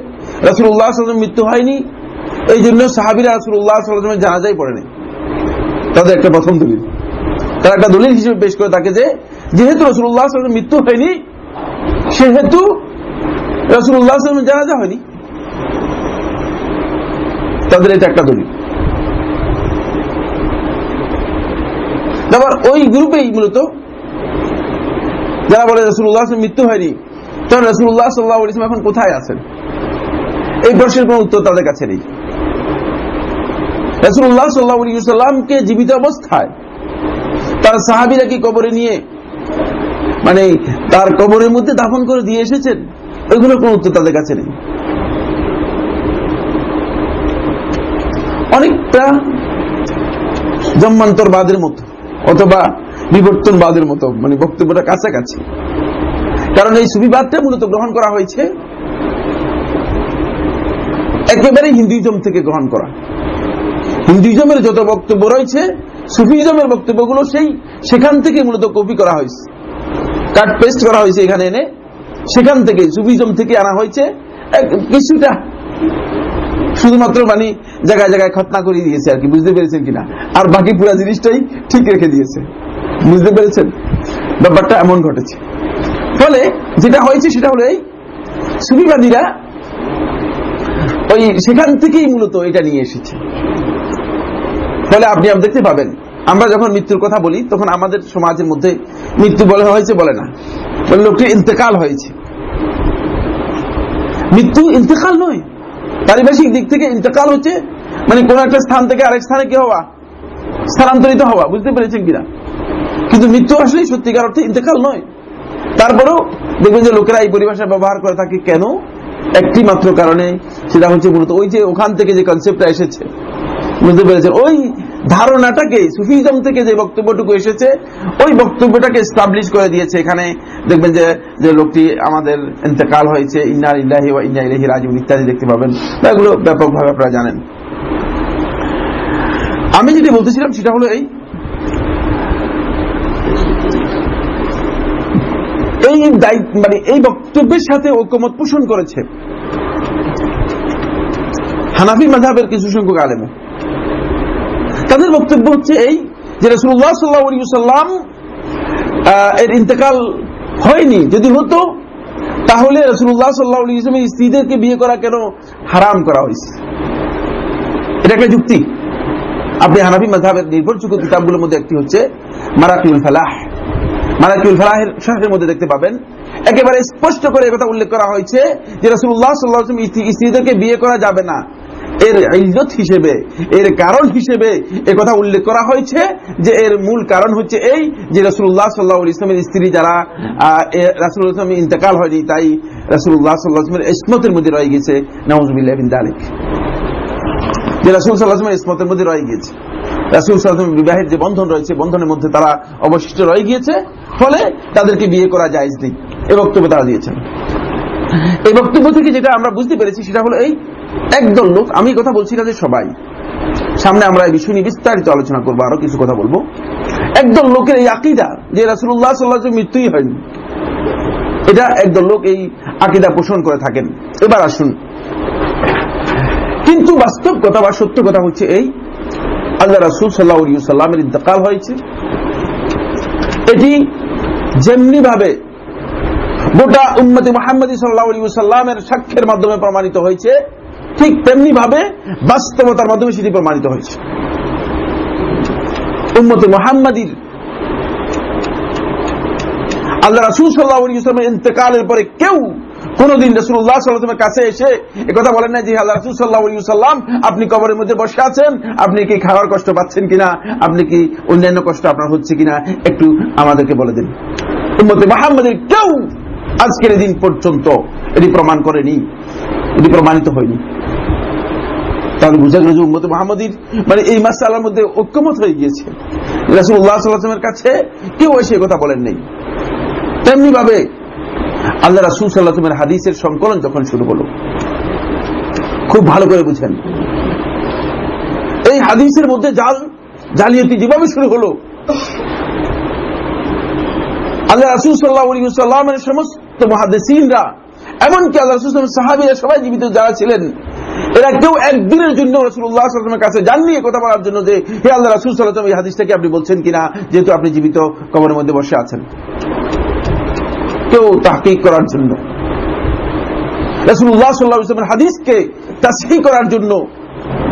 রসুল্লাহ সাল্লাম মৃত্যু হয়নি। এই জন্য সাহাবিরা রসুল্লাহ সাল্লামের জানাজাই পড়েনি। তাদের একটা প্রথম দলিল। তারা একটা দলিল হিসেবে পেশ করে থাকে যে, যেহেতু রসুল্লাহ সাল্লাম মৃত্যু হয়নি, সেহেতু রসুল্লাহ সাল্লামের জানাজা হয়নি। তাদের এটা একটা দলিল। আবার ওই গ্রুপেই মূলত যারা বলে রসুল্লাহ মৃত্যু হয়নি, তখন রসুল্লাহ সাল্লাহ ইসলাম এখন কোথায় আছেন? এই প্রশ্নের কোন উত্তর তাদের কাছে নেই। রসুল্লাহ সাল্লাহ সাল্লামকে জীবিত অবস্থায় তার সাহাবিরা কি কবরে নিয়ে মানে তার কবরের মধ্যে দাফন করে দিয়ে এসেছেন? ওইগুলোর কোন উত্তর তাদের কাছে নেই। অনেকটা জন্মান্তরবাদের মতো। অথবা বিবর্তনবাদের মতো মানে বক্তব্যটা কাছাকাছি। কারণ এই সুফিবাদটা মূলত গ্রহণ করা হয়েছে একেবারে হিন্দুইজম থেকে গ্রহণ করা। হিন্দুইজমের যত বক্তব্য রয়েছে সুফিজমের বক্তব্যগুলো সেই সেখান থেকে মূলত কপি করা হয়েছে। কাট পেস্ট করা হয়েছে এখানে এনে। সেখান থেকে সুফিজম থেকে আনা হয়েছে। কিছুটা শুধুমাত্র মানে জায়গায় জায়গায় খতনা করে দিয়েছে আর কি, বুঝতে পেরেছেন কিনা? আর বাকি পুরো জিনিসটাই ঠিক রেখে দিয়েছে। বুঝতে পেরেছেন? ব্যাপারটা এমন ঘটেছে। ফলে যেটা হয়েছে সেটা হলো এই, সুফিবাদীরা ওই সেখান থেকেই মূলত এটা নিয়ে এসেছে। ফলে আপনি আপনি দেখতে পাবেন, আমরা যখন মৃত্যুর কথা বলি, তখন আমাদের সমাজের মধ্যে মৃত্যু বলা হয়েছে, বলে না। লোকটির ইন্তেকাল হয়েছে। মৃত্যু ইন্তেকাল নয়। পারিভাষিক দিক থেকে ইন্তকাল হচ্ছে মানে কোন একটা স্থান থেকে আরেক স্থানে কি হওয়া? স্থানান্তরিত হওয়া, বুঝতে পেরেছেন কিনা? কিন্তু মৃত্যু আসলে সত্যিকার অর্থে ইন্তকাল নয়। তারপরেও দেখবেন যে লোকেরা এই পরিভাষা ব্যবহার করে থাকে কেন? একটি মাত্র কারণে, সেটা হচ্ছে মূলত ওই যে ওখান থেকে যে কনসেপ্টটা এসেছে। বুঝতে পেরেছেন? ওই ধারণাটাকে, সুফিজম থেকে যে বক্তব্যটুকু এসেছে, ওই বক্তব্যটাকে স্টাবলিশ করে দিয়েছে এখানে। দেখবেন যে যে লোকটি আমাদের ইন্তেকাল হয়েছে ইন্নার ইল্লাহি ওয়া ইন্না ইলাইহি রাজিউন ইত্যাদি দেখতে পাবেন। এগুলো ব্যাপকভাবে আপনারা জানেন। আমি যেটি বলতেছিলাম সেটা হলো এই। এই মানে এই বক্তব্যের সাথে ঐক্যমত পোষণ করেছে। হানাফি মাঝাবের কিছু সংখ্যক আলেম। তাদের বক্তব্য হচ্ছে এই যে রসুল্লাহ সাল্লাহাম এর ইন্তেকাল হয়নি, যদি হতো, তাহলে রসুল্লাহ সাল্লাহ ইসলামের স্ত্রীদেরকে বিয়ে করা কেন হারাম করা হয়েছে? এটা একটা যুক্তি। আপনি হানাফি মাঝাবের নির্ভরযোগ্য কিতাবগুলোর মধ্যে একটি হচ্ছে মারাকিউল ফালাহ। মারাকিউল ফালাহের শাহের মধ্যে দেখতে পাবেন, একেবারে স্পষ্ট করে কথা উল্লেখ করা হয়েছে যে রসুল্লাহ সাল্লাহ স্ত্রীদেরকে বিয়ে করা যাবে না। এর ইজ্জত হিসেবে, এর কারণ হিসেবে এ কথা উল্লেখ করা হয়েছে যে এর মূল কারণ হচ্ছে এই যে রসুল্লাহ সাল্লাহ ইসলামের স্ত্রী যারা রাসুল ইসলাম ইন্তেকাল হয়নি, তাই রাসুল্লাহ সাল্লাহ ইসলামের ইসমতের মধ্যে রয়ে গেছে নওয়াজবিল্লাহ যে রাসুল সাল্লাহামের ইসমতের মধ্যে রয়ে গিয়েছে। রাসুল সাল্লাহাম বিবাহের যে বন্ধন রয়েছে, বন্ধনের মধ্যে তারা অবশিষ্ট রয়ে গিয়েছে, ফলে তাদেরকে বিয়ে করা যায় নেই। এই বক্তব্য তারা দিয়েছেন। এই বক্তব্য থেকে যেটা আমরা বুঝতে পেরেছি, সেটা হলো এই একদল লোক, আমি কথা বলছি না যে সবাই। সামনে আমরা এই বিষয় নিয়ে বিস্তারিত আলোচনা করব, আরও কিছু কথা বলব। একদল লোকের এই আকিদা যে রাসুল্লাহ সাল্লাহ মৃত্যুই হয়নি, এটা একদল লোক এই আকিদা পোষণ করে থাকেন। এবার আসুন। কিন্তু বাস্তব কথা বা সত্য কথা হচ্ছে এই, আল্লাহ রাসুল সাল্লাহ সাল্লামের ইন্তকাল হয়েছে। এটি যেমনি ভাবে গোটা উম্মতি মোহাম্মদ সাল্লাহ সাল্লামের সাক্ষ্যের মাধ্যমে প্রমাণিত হয়েছে ঠিক তেমনি ভাবে বাস্তবতার মাধ্যমে সেটি প্রমাণিত হয়েছে। উম্মতি মোহাম্মদীর আল্লাহ রাসুল সাল্লাহ ইসলামের ইন্তকালের পরে কেউ কোনদিন রসুল্লাহ সাল্লামের কাছে এসে বলেন না যে আল্লাহ আপনি কবরের মধ্যে বসে আছেন, আপনি কি খাওয়ার কষ্ট পাচ্ছেন কিনা, আপনি কি অন্যান্য কষ্ট আপনার হচ্ছে কিনা, একটু আমাদেরকে বলে দিন। উম্মতে মাহমদের কেউ আজকের দিন পর্যন্ত এটি প্রমাণ করেনি, এটি প্রমাণিত হয়নি। তাহলে বুঝা গেল যে উম্মত মাহমুদির মানে এই মাসালার মধ্যে ঐক্যমত হয়ে গিয়েছে। রাসুল্লাহ সাল্লামের কাছে কেউ এসে কথা বলেন নেই। তেমনি ভাবে আল্লাহ রাসুল সাল্লাহামের হাদিসের সংকলন যখন শুরু হলো, খুব ভালো করে বুঝেন। এই হাদিসের মধ্যে জাল, জালিয়াতি যেভাবে শুরু হলো, আল্লাহ রাসুল সাল্লাহ সাল্লামের সমস্ত মহাদেসিনরা এমনকি আল্লাহ রাসুল সাহাবিরা সবাই জীবিত যারা ছিলেন এরা কেউ একদিনের জন্য রসুল্লাহ সাল্লামের কাছে যাননি কথা বলার জন্য যে, হে আল্লাহ রাসুল সাল্লাম এই হাদিসটাকে আপনি বলছেন কিনা? যেহেতু আপনি জীবিত, কবরের মধ্যে বসে আছেন। কেউ তাহকিক করার জন্য। রসুল্লাহ সাল্লাহ ইসলামের হাদিসকে তাসহি করার জন্য।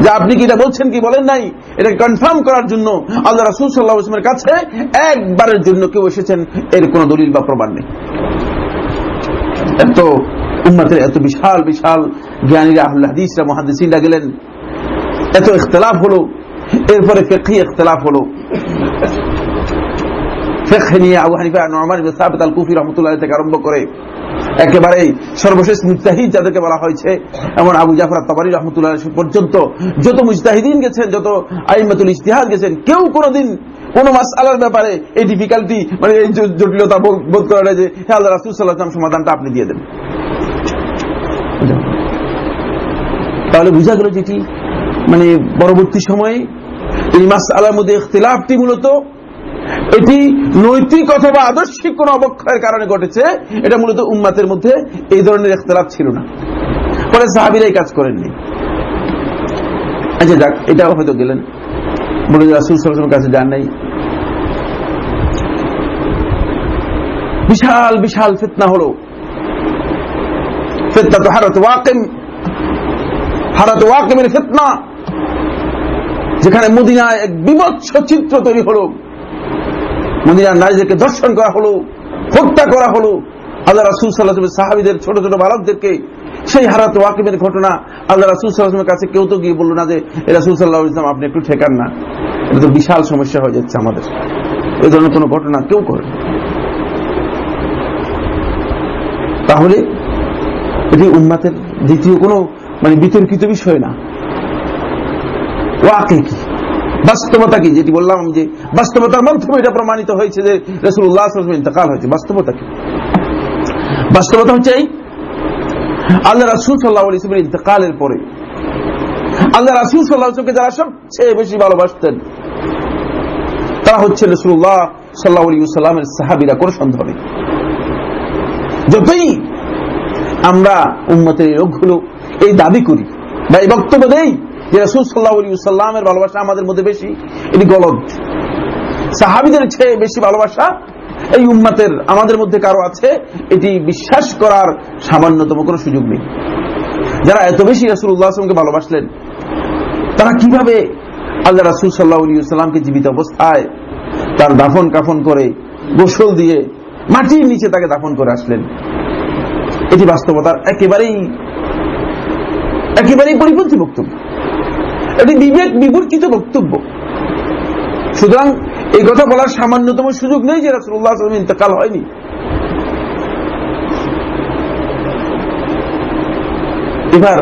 যে আপনি কি এটা বলছেন কি বলেন নাই? এটা কনফার্ম করার জন্য আল্লাহ রাসুল সাল্লাহ ইসলামের কাছে একবারের জন্য কেউ এসেছেন, এর কোন দলিল বা প্রমাণ নেই। উম্মাতের এত বিশাল বিশাল জ্ঞানীরা আহুল হাদিসরা গেলেন। এত ইখতলাফ হলো, এরপরে ফেকি ইখতলাফ হলো। ব্যাপারে এই ডিফিকাল্টি মানে এই জটিলতা বোধ করা যে, হে আল্লাহ রাসুল সাল্লাহাম সমাধানটা আপনি দিয়ে দেন। তাহলে বুঝা গেল যেটি মানে পরবর্তী সময়ে এই মাস আলার মধ্যে ইখতলাফটি মূলত এটি নৈতিক অথবা আদর্শিক কোন অবক্ষয়ের কারণে ঘটেছে, এটা মূলত উম্মাতের মধ্যে এই ধরনের ইখতলাফ ছিল না। পরে সাহাবিরাই কাজ করেননি। আচ্ছা যাক, এটাও হয়তো গেলেন। বলে রাসুল সালামের কাছে যান নাই। বিশাল বিশাল ফিতনা হলো। ফিতনা তো হারত ওয়াকিম যেখানে মদিনায় এক বিভৎস চিত্র তৈরি হলো। মদিনার নারীদেরকে দর্শন করা হলো, হত্যা করা হলো। আল্লাহ রাসুল সাল্লাহ সাহাবিদের ছোট ছোট বালকদেরকে সেই হারাত ওয়াকিমের ঘটনা আল্লাহ রাসুল সাল্লাহামের কাছে কেউ তো গিয়ে বলল না যে রাসুল সাল্লাহ ইসলাম আপনি একটু ঠেকান না। এটা তো বিশাল সমস্যা হয়ে যাচ্ছে আমাদের। এই ধরনের কোন ঘটনা কেউ করে তাহলে এটি উন্মাতের দ্বিতীয় কোনো মানে বিতর্কিত বিষয় না। বাস্তবতা কি? যেটি বললাম যে বাস্তবতার মাধ্যমে এটা প্রমাণিত হয়েছে যে রসুল্লাহ ইন্তকাল হয়েছে। বাস্তবতা কি? বাস্তবতা হচ্ছে এই, আল্লাহ রাসুল সাল্লাহ ইসলামের ইন্তকালের পরে আল্লাহ রাসুল সাল্লাহকে যারা সবচেয়ে বেশি ভালোবাসতেন, তারা হচ্ছে রসুল্লাহ সাল্লাহ সাল্লামের সাহাবিরা। কোনো সন্দেহ নেই। যতই আমরা উন্মতের রোগগুলো এই দাবি করি বা এই বক্তব্য দেই যে রসুল সাল্লাহ সাল্লামের ভালোবাসা আমাদের মধ্যে বেশি। এটি গলত। সাহাবিদের চেয়ে বেশি ভালোবাসা এই উম্মাতের আমাদের মধ্যে কারও আছে, এটি বিশ্বাস করার সামান্যতম কোনো সুযোগ নেই। যারা এত বেশি রাসুল্লাহ আসলামকে ভালোবাসলেন, তারা কীভাবে আল্লাহ রাসুল সাল্লাহ সাল্লামকে জীবিত অবস্থায় তার দাফন কাফন করে গোসল দিয়ে মাটির নিচে তাকে দাফন করে আসলেন? এটি বাস্তবতার একেবারেই একেবারেই পরিপন্থী বক্তব্য। এটি বিবেক বিবর্তিত বক্তব্য। সুতরাং এই কথা বলার সামান্যতম সুযোগ নেই যে রাসুল্লাহ ইন্তকাল হয়নি। এবার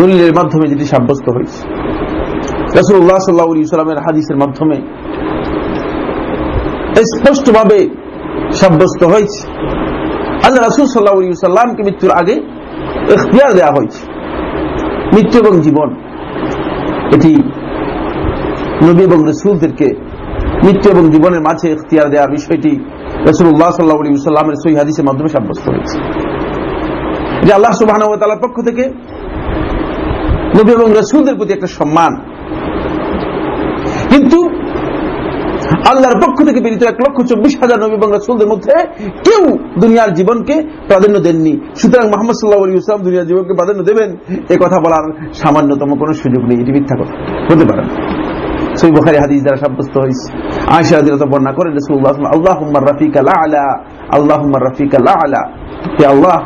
দলিলের মাধ্যমে যেটি সাব্যস্ত হয়েছে রাসুল্লাহ সাল্লাহ সাল্লামের হাদিসের মাধ্যমে স্পষ্টভাবে সাব্যস্ত হয়েছে, আল্লাহ রাসুল সাল্লাহ সাল্লামকে মৃত্যুর আগে এখতিয়ার দেওয়া হয়েছে। মৃত্যু এবং জীবন। এটি নবী এবং রসুলদেরকে মৃত্যু এবং জীবনের মাঝে এখতিয়ার দেওয়ার বিষয়টি রসুল্লাহ সাল্লাহ সাল্লামের সহি হাদিসের মাধ্যমে সাব্যস্ত হয়েছে। যে আল্লাহ সুবাহ পক্ষ থেকে নবী এবং রসুলদের প্রতি একটা সম্মান। কিন্তু আল্লাহর পক্ষ থেকে প্রেরিত এক লক্ষ চব্বিশ হাজার নবী এবং রসুলদের মধ্যে কেউ দুনিয়ার জীবনকে প্রাধান্য দেননি। সুতরাং মোহাম্মদ সাল্লাহ আলী ইসলাম দুনিয়ার জীবনকে প্রাধান্য দেবেন, এ কথা বলার সামান্যতম কোনো সুযোগ নেই। এটি মিথ্যা কথা। হতে পারে। সই বখারি হাদিস দ্বারা সাব্যস্ত হয়েছে আয়সা দিলত বর্ণনা করেন রসুল্লাহ আল্লাহ রফিক আল্লাহ আলা আল্লাহ রফিক আল্লাহ আলা হে আল্লাহ,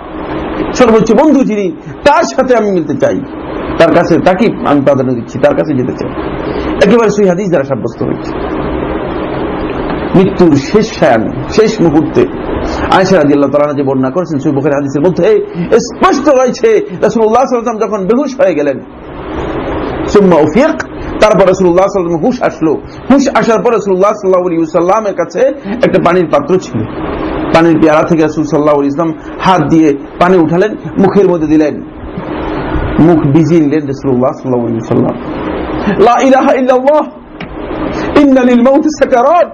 সর্বোচ্চ বন্ধু যিনি, তার সাথে আমি মিলতে চাই। তার কাছে তাকে আমি প্রাধান্য দিচ্ছি, তার কাছে যেতে চাই। একেবারে সেই হাদিস দ্বারা সাব্যস্ত হয়েছে মৃত্যুর শেষ সায়ান শেষ মুহূর্তে আয়সা রাজি আল্লাহ তালা যে বর্ণনা করেছেন সুবুখের হাদিসের মধ্যে, স্পষ্ট রয়েছে রসুল্লাহ সাল্লাম যখন বেহুশ হয়ে গেলেন, সুম্মা উফিক তারপর রসুল্লাহ সাল্লাম হুশ আসলো। হুশ আসার পর রসুল্লাহ সাল্লাহ সাল্লামের কাছে একটা পানির পাত্র ছিল। পানির পেয়ারা থেকে রসুল সাল্লাহ ইসলাম হাত দিয়ে পানি উঠালেন, মুখের মধ্যে দিলেন। মুখ বিজিয়ে নিলেন রসুল্লাহ সাল্লাহ সাল্লাম লা ইলাহা ইল্লাল্লাহ ইন্না লিল সাকারাত।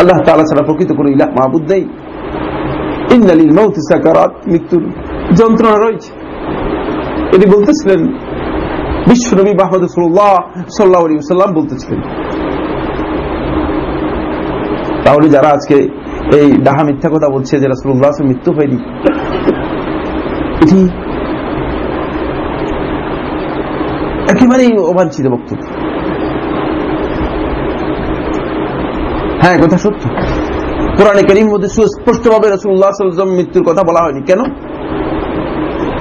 আল্লাহ ছাড়া প্রকৃত ইলাহ মাবুদ নেই। সাকারাত, মৃত্যুর যন্ত্রণা রয়েছে। এটি বলতেছিলেন সাল্লাহ সাল্লাম বলতেছিলেন। তাহলে যারা আজকে এই ডাহা মিথ্যা কথা বলছে যে রাসুল্লাহ মৃত্যু হয়নি একেবারেই অবাঞ্ছিত বক্তব্য। হ্যাঁ কথা সত্য। কোরআনে করিম মধ্যে সুস্পষ্টভাবে রসুল্লাহ সাল্লাম মৃত্যুর কথা বলা হয়নি। কেন?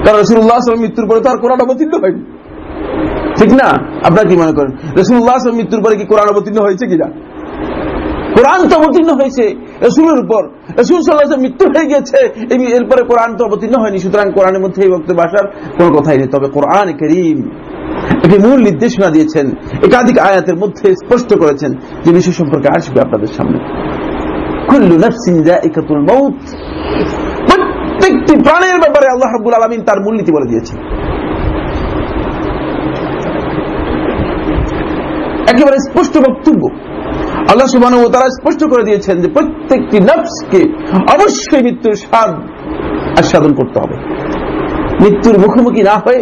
কারণ রসুল্লাহ সাল্লাম মৃত্যুর পরে তো আর কোরআন অবতীর্ণ হয়নি। ঠিক না? আপনার কি মনে করেন? রসুল্লাহ সাল্লাম মৃত্যুর পরে কি কোরআন অবতীর্ণ হয়েছে কিনা? কোরআন তো অবতীর্ণ হয়েছে রসুলের উপর। রসুল সাল্লাহ মৃত্যু হয়ে গেছে এরপরে কোরআন তো অবতীর্ণ হয়নি। সুতরাং কোরআনের মধ্যে এই বক্তব্য আসার কোন কথাই নেই। তবে কোরআন করিম একটি মূল নির্দেশনা দিয়েছেন, একাধিক আয়াতের মধ্যে স্পষ্ট করেছেন যে বিষয় সম্পর্কে আসবে আপনাদের সামনে। প্রত্যেকটি প্রাণের ব্যাপারে আল্লাহ রাব্বুল আলামিন তার মূলনীতি বলে দিয়েছেন। একেবারে স্পষ্ট বক্তব্য। আল্লাহ সুবাহ তারা স্পষ্ট করে দিয়েছেন যে প্রত্যেকটি নফসকে অবশ্যই মৃত্যুর স্বাদ আস্বাদন করতে হবে। মৃত্যুর মুখোমুখি না হয়ে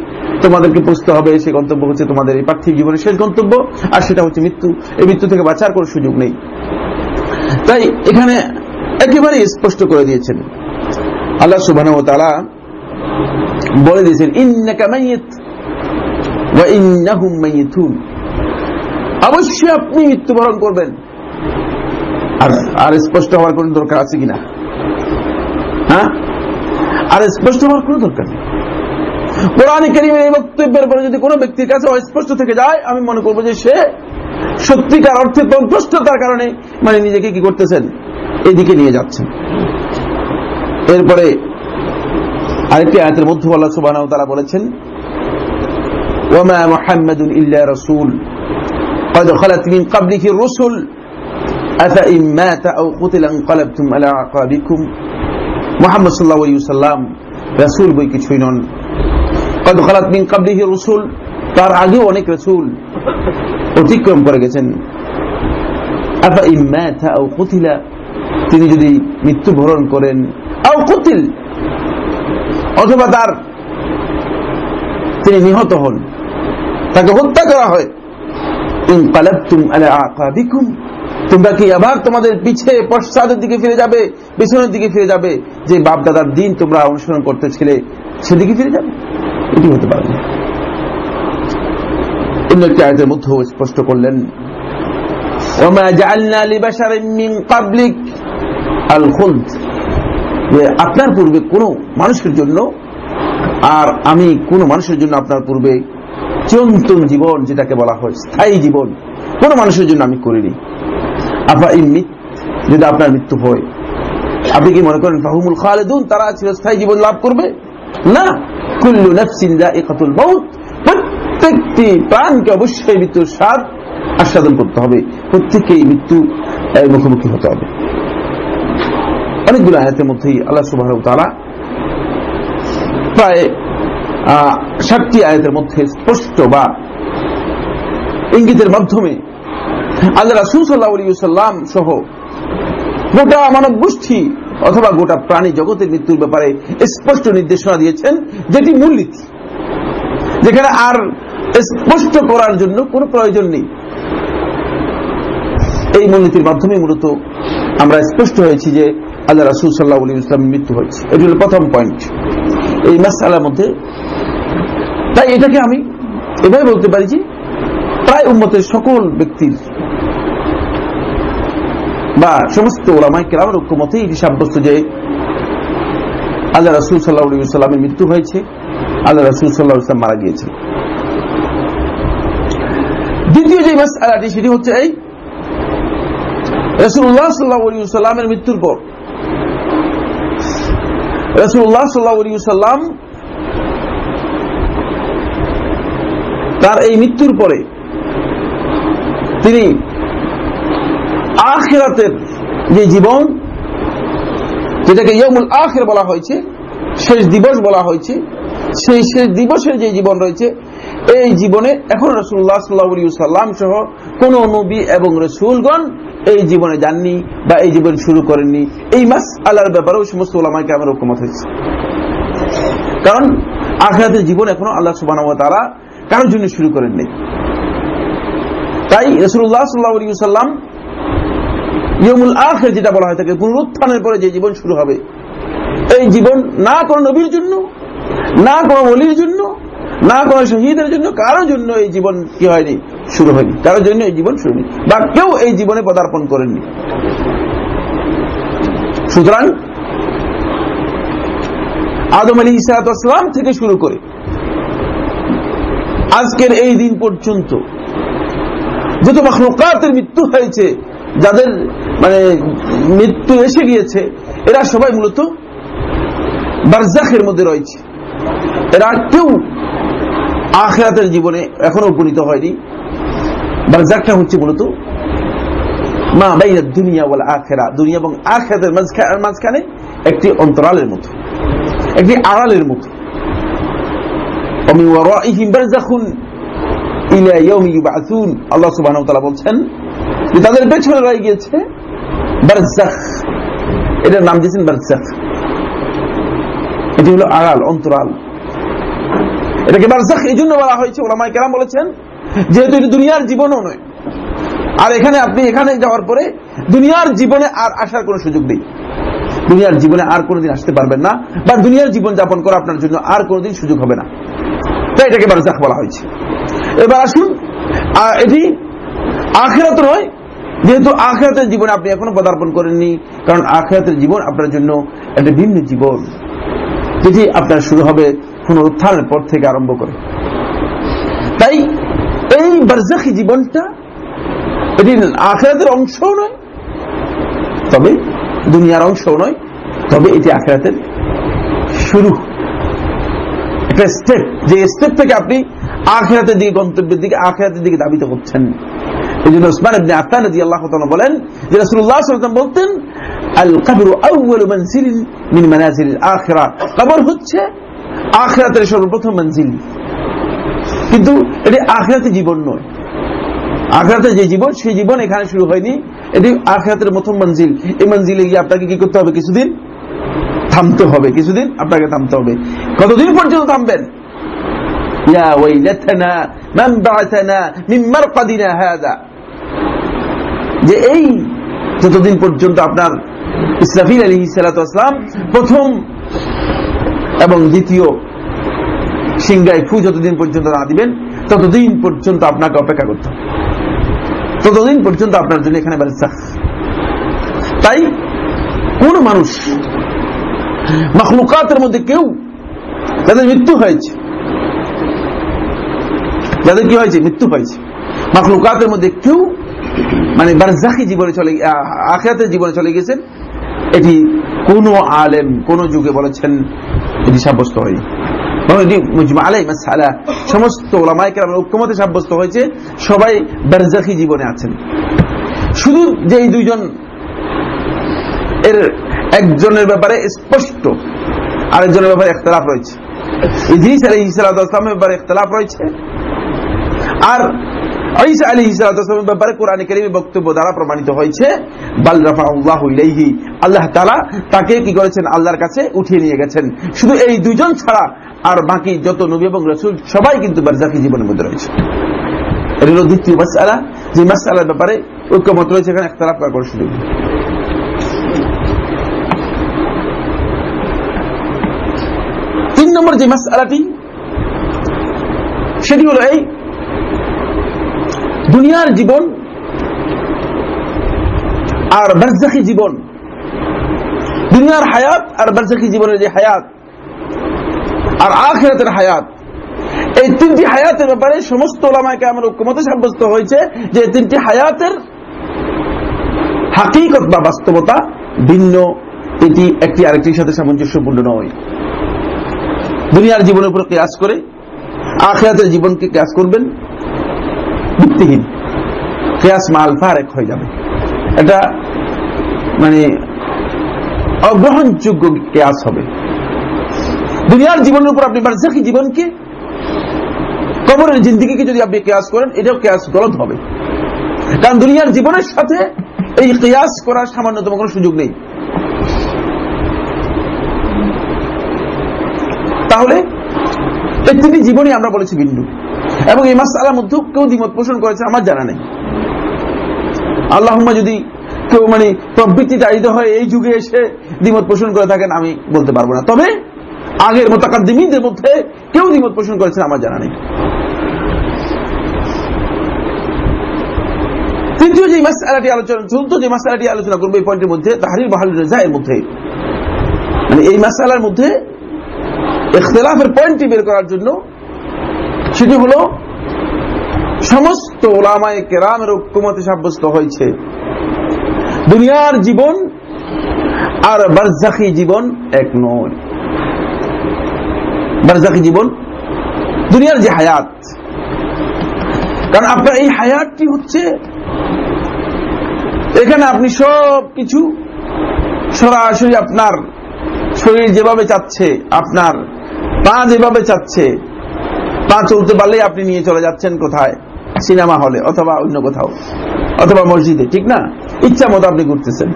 তোমাদেরকে বুঝতে হবে, সে গন্তব্য হচ্ছে তোমাদের এই পার্থিব জীবনের শেষ গন্তব্য, আর সেটা হচ্ছে মৃত্যু। এই মৃত্যু থেকে বাঁচার কোনো সুযোগ নেই। তাই এখানে একেবারে স্পষ্ট করে দিয়েছেন। আল্লাহ সুবাহ বলে দিয়েছেন অবশ্যই আপনি মৃত্যুবরণ করবেন। আর আর স্পষ্ট হওয়ার কোন দরকার আছে কিনা? হ্যাঁ? আর স্পষ্ট হওয়ার কোন দরকার নেই। কোরআন করিমের এই বক্তব্যের পরে যদি কোনো ব্যক্তির কাছে অস্পষ্ট থেকে যায় আমি মনে করবো যে সে সত্যিকার অর্থে পঙ্কষ্টতার কারণে মানে নিজেকে কি করতেছেন এদিকে নিয়ে যাচ্ছেন এরপরে আরেকটি আয়াতের মধ্যে আল্লাহ সুবাহ তারা বলেছেন ওমা মোহাম্মদ ইল্লা রসুল قد خلت من قبله الرسل أفإن مات أو قتل انقلبتم على عقابكم محمد صلى الله عليه وسلم رسول বই কিছুই নন রসুল। তার আগে অনেক রসুল অতিক্রম করে গেছেন। তিনি যদি মৃত্যুবরণ করেন অথবা তার তিনি নিহত হন, তাকে হত্যা করা হয়। তোমরা কি আবার তোমাদের পিছিয়ে পশ্চাদের দিকে ফিরে যাবে, পিছনের দিকে ফিরে যাবে? যে বাপ দাদার দিন তোমরা অনুসরণ করতেছিলে সেদিকে ফিরে যাবে। এটি হতে পারে। না অন্য একটি আয়তের মধ্যে স্পষ্ট করলেন লিবাশারিন মিন ক্বাবলিক আল খুলদ যে আপনার পূর্বে কোনো মানুষের জন্য, আর আমি কোন মানুষের জন্য আপনার পূর্বে চিরন্তন জীবন, যেটাকে বলা হয় স্থায়ী জীবন, কোন মানুষের জন্য আমি করিনি। আপনার এই যদি আপনার মৃত্যু হয়, আপনি কি মনে করেন ফাহুমুল খালেদুন, তারা চিরস্থায়ী জীবন লাভ করবে? না, কুল্লু নফসিন প্রত্যেকটি প্রাণকে অবশ্যই মৃত্যুর স্বাদ আস্বাদন করতে হবে। মৃত্যু মুখোমুখি হতে হবে। অনেকগুলো আয়াতের মধ্যেই আল্লাহ সুবাহ তারা প্রায় ষাটটি আয়াতের মধ্যে স্পষ্ট বা ইঙ্গিতের মাধ্যমে আল্লাহ রাসুল সাল্লাহ সহ গোটা মানব গোষ্ঠী অথবা গোটা প্রাণী জগতের মৃত্যুর ব্যাপারে স্পষ্ট নির্দেশনা দিয়েছেন, যেটি মূলনীতি। যেখানে আর স্পষ্ট করার জন্য কোনো প্রয়োজন নেই। এই মূলনীতির মাধ্যমে মূলত আমরা স্পষ্ট হয়েছি যে আল্লাহ রাসুল সাল্লাহ ইসলামের মৃত্যু হয়েছে। এটি হল প্রথম পয়েন্ট। এই মাস আলার মধ্যে তাই এটাকে আমি এভাবে বলতে পারি যে প্রায় উন্মতের সকল ব্যক্তির বা সমস্ত ওলামাই কেরামের ঐক্যমতে এটি সাব্যস্ত যে আল্লাহ রাসুল সাল্লাহ সাল্লামের মৃত্যু হয়েছে, আল্লাহ রাসুল সাল্লাহ ইসলাম মারা গিয়েছে দ্বিতীয় যে মাস আলাটি সেটি হচ্ছে এই রসুল্লাহ সাল্লাহ সাল্লামের মৃত্যুর পর। রসুল্লাহ সাল্লাহ সাল্লাম তার এই মৃত্যুর পরে তিনি আখেরাতের যে জীবন, যেটাকে ইয়মুল আখের বলা হয়েছে, শেষ দিবস বলা হয়েছে, সেই শেষ দিবসের যে জীবন রয়েছে, এই জীবনে এখন রসুল্লাহ সাল্লাহাম সহ কোন নবী এবং রসুলগণ এই জীবনে যাননি বা এই জীবন শুরু করেননি। এই মাস আল্লাহর ব্যাপারেও সমস্ত ওলামাইকে আমার ঐক্যমত হয়েছে। কারণ আখরাতের জীবন এখনও আল্লাহ সুবাহ তারা কারোর জন্য শুরু করেননি। তাই রসুল্লাহ সাল্লাহ সাল্লাম ইয়মুল আখের যেটা বলা হয় থাকে পুনরুত্থানের পরে যে জীবন শুরু হবে। এই জীবন না কোন নবীর জন্য, না কোন অলির জন্য, না কোন শহীদের জন্য, কারোর জন্য এই জীবন কি হয়নি? শুরু হয়নি। কারোর জন্য এই জীবন শুরু বা কেউ এই জীবনে পদার্পণ করেননি। সুতরাং আদম আলী ইসালাম থেকে শুরু করে আজকের এই দিন পর্যন্ত যত মখলুকাতের মৃত্যু হয়েছে যাদের মানে মৃত্যু এসে গিয়েছে, এরা সবাই মূলত বারজাখের মধ্যে রয়েছে। এরা কেউ আখেরাতের জীবনে এখনও উপনীত হয়নি। বারজাকটা হচ্ছে মূলত মা বাইনা দুনিয়া বলে আখেরা। দুনিয়া এবং আখেরাতের মাঝখানে একটি অন্তরালের মতো, একটি আড়ালের মতো। আল্লাহ সুবাহ বলছেন তাদের পেছনে রয়ে গিয়েছে বারজাখ এটার নাম দিয়েছেন বারজাখ এটি হলো আড়াল, অন্তরাল। এটাকে বারজাখ এই জন্য বলা হয়েছে ওলামাই কেরাম বলেছেন, যেহেতু এটি দুনিয়ার জীবনও নয়। আর এখানে আপনি এখানে যাওয়ার পরে দুনিয়ার জীবনে আর আসার কোন সুযোগ নেই। দুনিয়ার জীবনে আর কোনোদিন আসতে পারবেন না, বা দুনিয়ার জীবন যাপন করা আপনার জন্য আর কোনোদিন সুযোগ হবে না। তাই এটাকে বারজাখ বলা হয়েছে। এবার আসুন এটি আখেরাত নয় যেহেতু আখেরাতের জীবনে আপনি এখনও পদার্পণ করেননি, কারণ আখেরাতের জীবন আপনার জন্য একটা ভিন্ন জীবন। যেটি আপনার শুরু হবে পুনরুত্থানের পর থেকে আরম্ভ করে। তাই এই বারজাখি জীবনটা এটি আখেরাতের অংশও নয়, তবে দুনিয়ার অংশও নয়, তবে এটি আখেরাতের শুরু। একটা স্টেপ যে স্টেপ থেকে আপনি আখেরাতের দিকে, গন্তব্যের দিকে, আখেরাতের দিকে দাবিত করছেন এই জন্য উসমান ইবনে আফফান রাদিয়াল্লাহু তাআলা বলেন যে রাসূলুল্লাহ সাল্লাল্লাহু বলতেন আল কবরু আউয়ালু মিন আখিরা কবর হচ্ছে আখিরাতের সর্বপ্রথম কিন্তু এটি আখিরাতে জীবন নয়। যে জীবন, সেই জীবন এখানে শুরু হয়নি। এটি প্রথম মঞ্জিল এই মঞ্জিলে গিয়ে আপনাকে কি করতে হবে? কিছুদিন থামতে হবে। কিছুদিন আপনাকে থামতে হবে। কতদিন পর্যন্ত থামবেন? ইয়া ওয়াইলাতানা, মান বাআতানা মিন মারকাদিনা হাদা। যে এই যতদিন পর্যন্ত আপনার ইসরাফিল আলী সালাতাম প্রথম এবং দ্বিতীয় সিংগায় ফু যতদিন পর্যন্ত না দিবেন, ততদিন পর্যন্ত আপনাকে অপেক্ষা করতে ততদিন পর্যন্ত আপনার জন্য এখানে বারিস্তাক তাই কোন মানুষ, মখলুকাতের মধ্যে কেউ যাদের মৃত্যু হয়েছে, যাদের কি হয়েছে? মৃত্যু হয়েছে। মখলুকাতের মধ্যে কেউ মানে বারজাখি জীবনে চলে আখিরাতের জীবনে চলে গেছেন এটি কোন আলেম কোন যুগে বলেছেন, এটি সাব্যস্ত হয়নি। সমস্ত ঐক্যমতে সাব্যস্ত হয়েছে, সবাই জীবনে আছেন। শুধু যে এই দুইজন, এর একজনের ব্যাপারে স্পষ্ট, আরেকজনের ব্যাপারে একতলাফ রয়েছে। ব্যাপারে একতলাফ রয়েছে। আর ঈসা আলী ইসলামের ব্যাপারে কোরআন কেরিমের বক্তব্য দ্বারা প্রমাণিত হয়েছে, বাল রাফা ইলাইহি, আল্লাহ তালা তাকে কি করেছেন? আল্লাহর কাছে উঠিয়ে নিয়ে গেছেন। শুধু এই দুজন ছাড়া আর বাকি যত নবী এবং রসুল, সবাই কিন্তু বারজাকি জীবনের মধ্যে রয়েছে। এটা হল দ্বিতীয় মাসালা যে মাসালার ব্যাপারে ঐক্যমত রয়েছে, এখানে একতলাফ করার সুযোগ তিন নম্বর যে মাসালাটি সেটি হল এই দুনিয়ার জীবন আর বারজাকি জীবন। দুনিয়ার হায়াত আর বারজাকি জীবনের যে হায়াত আর আখেরাতের হায়াত। এই তিনটি হায়াতের ব্যাপারে সমস্ত ওলামাকে আমার ঐক্যমতে সাব্যস্ত হয়েছে যে তিনটি হায়াতের হাকিকত বা বাস্তবতা ভিন্ন, এটি একটি আরেকটির সাথে সামঞ্জস্যপূর্ণ নয়। দুনিয়ার জীবনের উপর ক্লাস করে, আখেরাতের জীবনকে ক্লাস করবেন ভিত্তিহীন। কেয়াস মাল ফারেক হয়ে যাবে। এটা মানে অগ্রহণযোগ্য কেয়াস হবে। দুনিয়ার জীবনের উপর আপনি বার্জাকি জীবনকে, কবরের জিন্দিগিকে যদি আপনি কেয়াস করেন, এটাও কেয়াস গলত হবে। কারণ দুনিয়ার জীবনের সাথে এই কেয়াস করার সামান্যতম কোনো সুযোগ নেই। তাহলে এই তিনটি জীবনই আমরা বলেছি বিন্দু। এবং এই মাস আলার মধ্যেও কেউ দ্বিমত পোষণ করেছে, আমার জানা নেই। আল্লাহ যদি কেউ মানে প্রবৃত্তি চাহিদা হয়, এই যুগে এসে দ্বিমত পোষণ করে থাকেন, আমি বলতে পারব না। তবে আগের মোতাকাদ্দিমিনদের মধ্যে কেউ দ্বিমত পোষণ করেছেন আমার জানা নেই। তৃতীয় যে মাসালাটি আলোচনা, চতুর্থ যে মাসালাটি আলোচনা করব এই পয়েন্টের মধ্যে, তাহারির বাহাল রেজা এর মধ্যে। মানে এই মাসালার মধ্যে ইখতলাফের পয়েন্টটি বের করার জন্য সেটি হল, সমস্ত ওলামায় কেরামের ঐক্যমতে সাব্যস্ত হয়েছে। দুনিয়ার জীবন আর বারজাকি জীবন এক নয়। বারজাকি জীবন, দুনিয়ার যে হায়াত। কারণ আপনার এই হায়াতটি হচ্ছে, এখানে আপনি সব কিছু সরাসরি আপনার শরীর যেভাবে চাচ্ছে, আপনার পা যেভাবে চাচ্ছে পা চলতে পারলেই আপনি নিয়ে চলে যাচ্ছেন কোথায়? সিনেমা হলে অথবা অন্য কোথাও। অথবা মসজিদে, ঠিক না? ইচ্ছা মতো আপনি ঘুরতেছেন।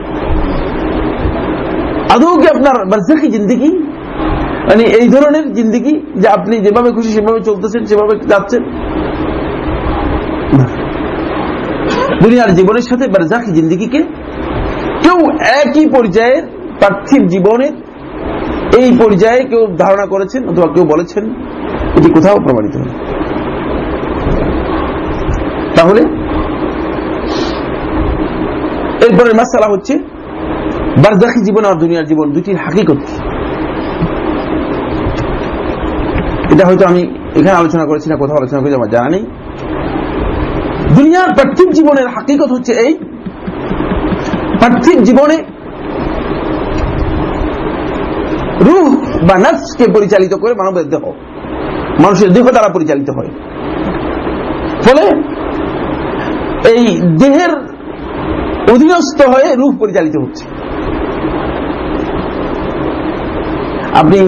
আদৌ কি আপনার বার্জাকি জিন্দিগি? মানে এই ধরনের জিন্দিগি যে আপনি যেভাবে খুশি সেভাবে চলতেছেন, সেভাবে যাচ্ছেন? দুনিয়ার জীবনের সাথে বারজাকি জিন্দিগিকে কেউ একই পর্যায়ের পার্থিব জীবনের এই পর্যায়ে কেউ ধারণা করেছেন অথবা কেউ বলেছেন? এটি কোথাও প্রমাণিত হয় তাহলে এরপরে মাসালা হচ্ছে, বারজাখি জীবন আর দুনিয়ার জীবন দুটির হাকিকত এটা হয়তো আমি এখানে আলোচনা করেছি না, কোথাও আলোচনা করেছি, আমার জানা নেই। দুনিয়ার পার্থিব জীবনের হাকিকত হচ্ছে এই পার্থিব জীবনে রুহ বা নফসকে পরিচালিত করে মানবের দেহ। মানুষের দেহ দ্বারা পরিচালিত হয়। ফলে এই দেহের অধীনস্থ হয়ে রূপ পরিচালিত হচ্ছে। আপনি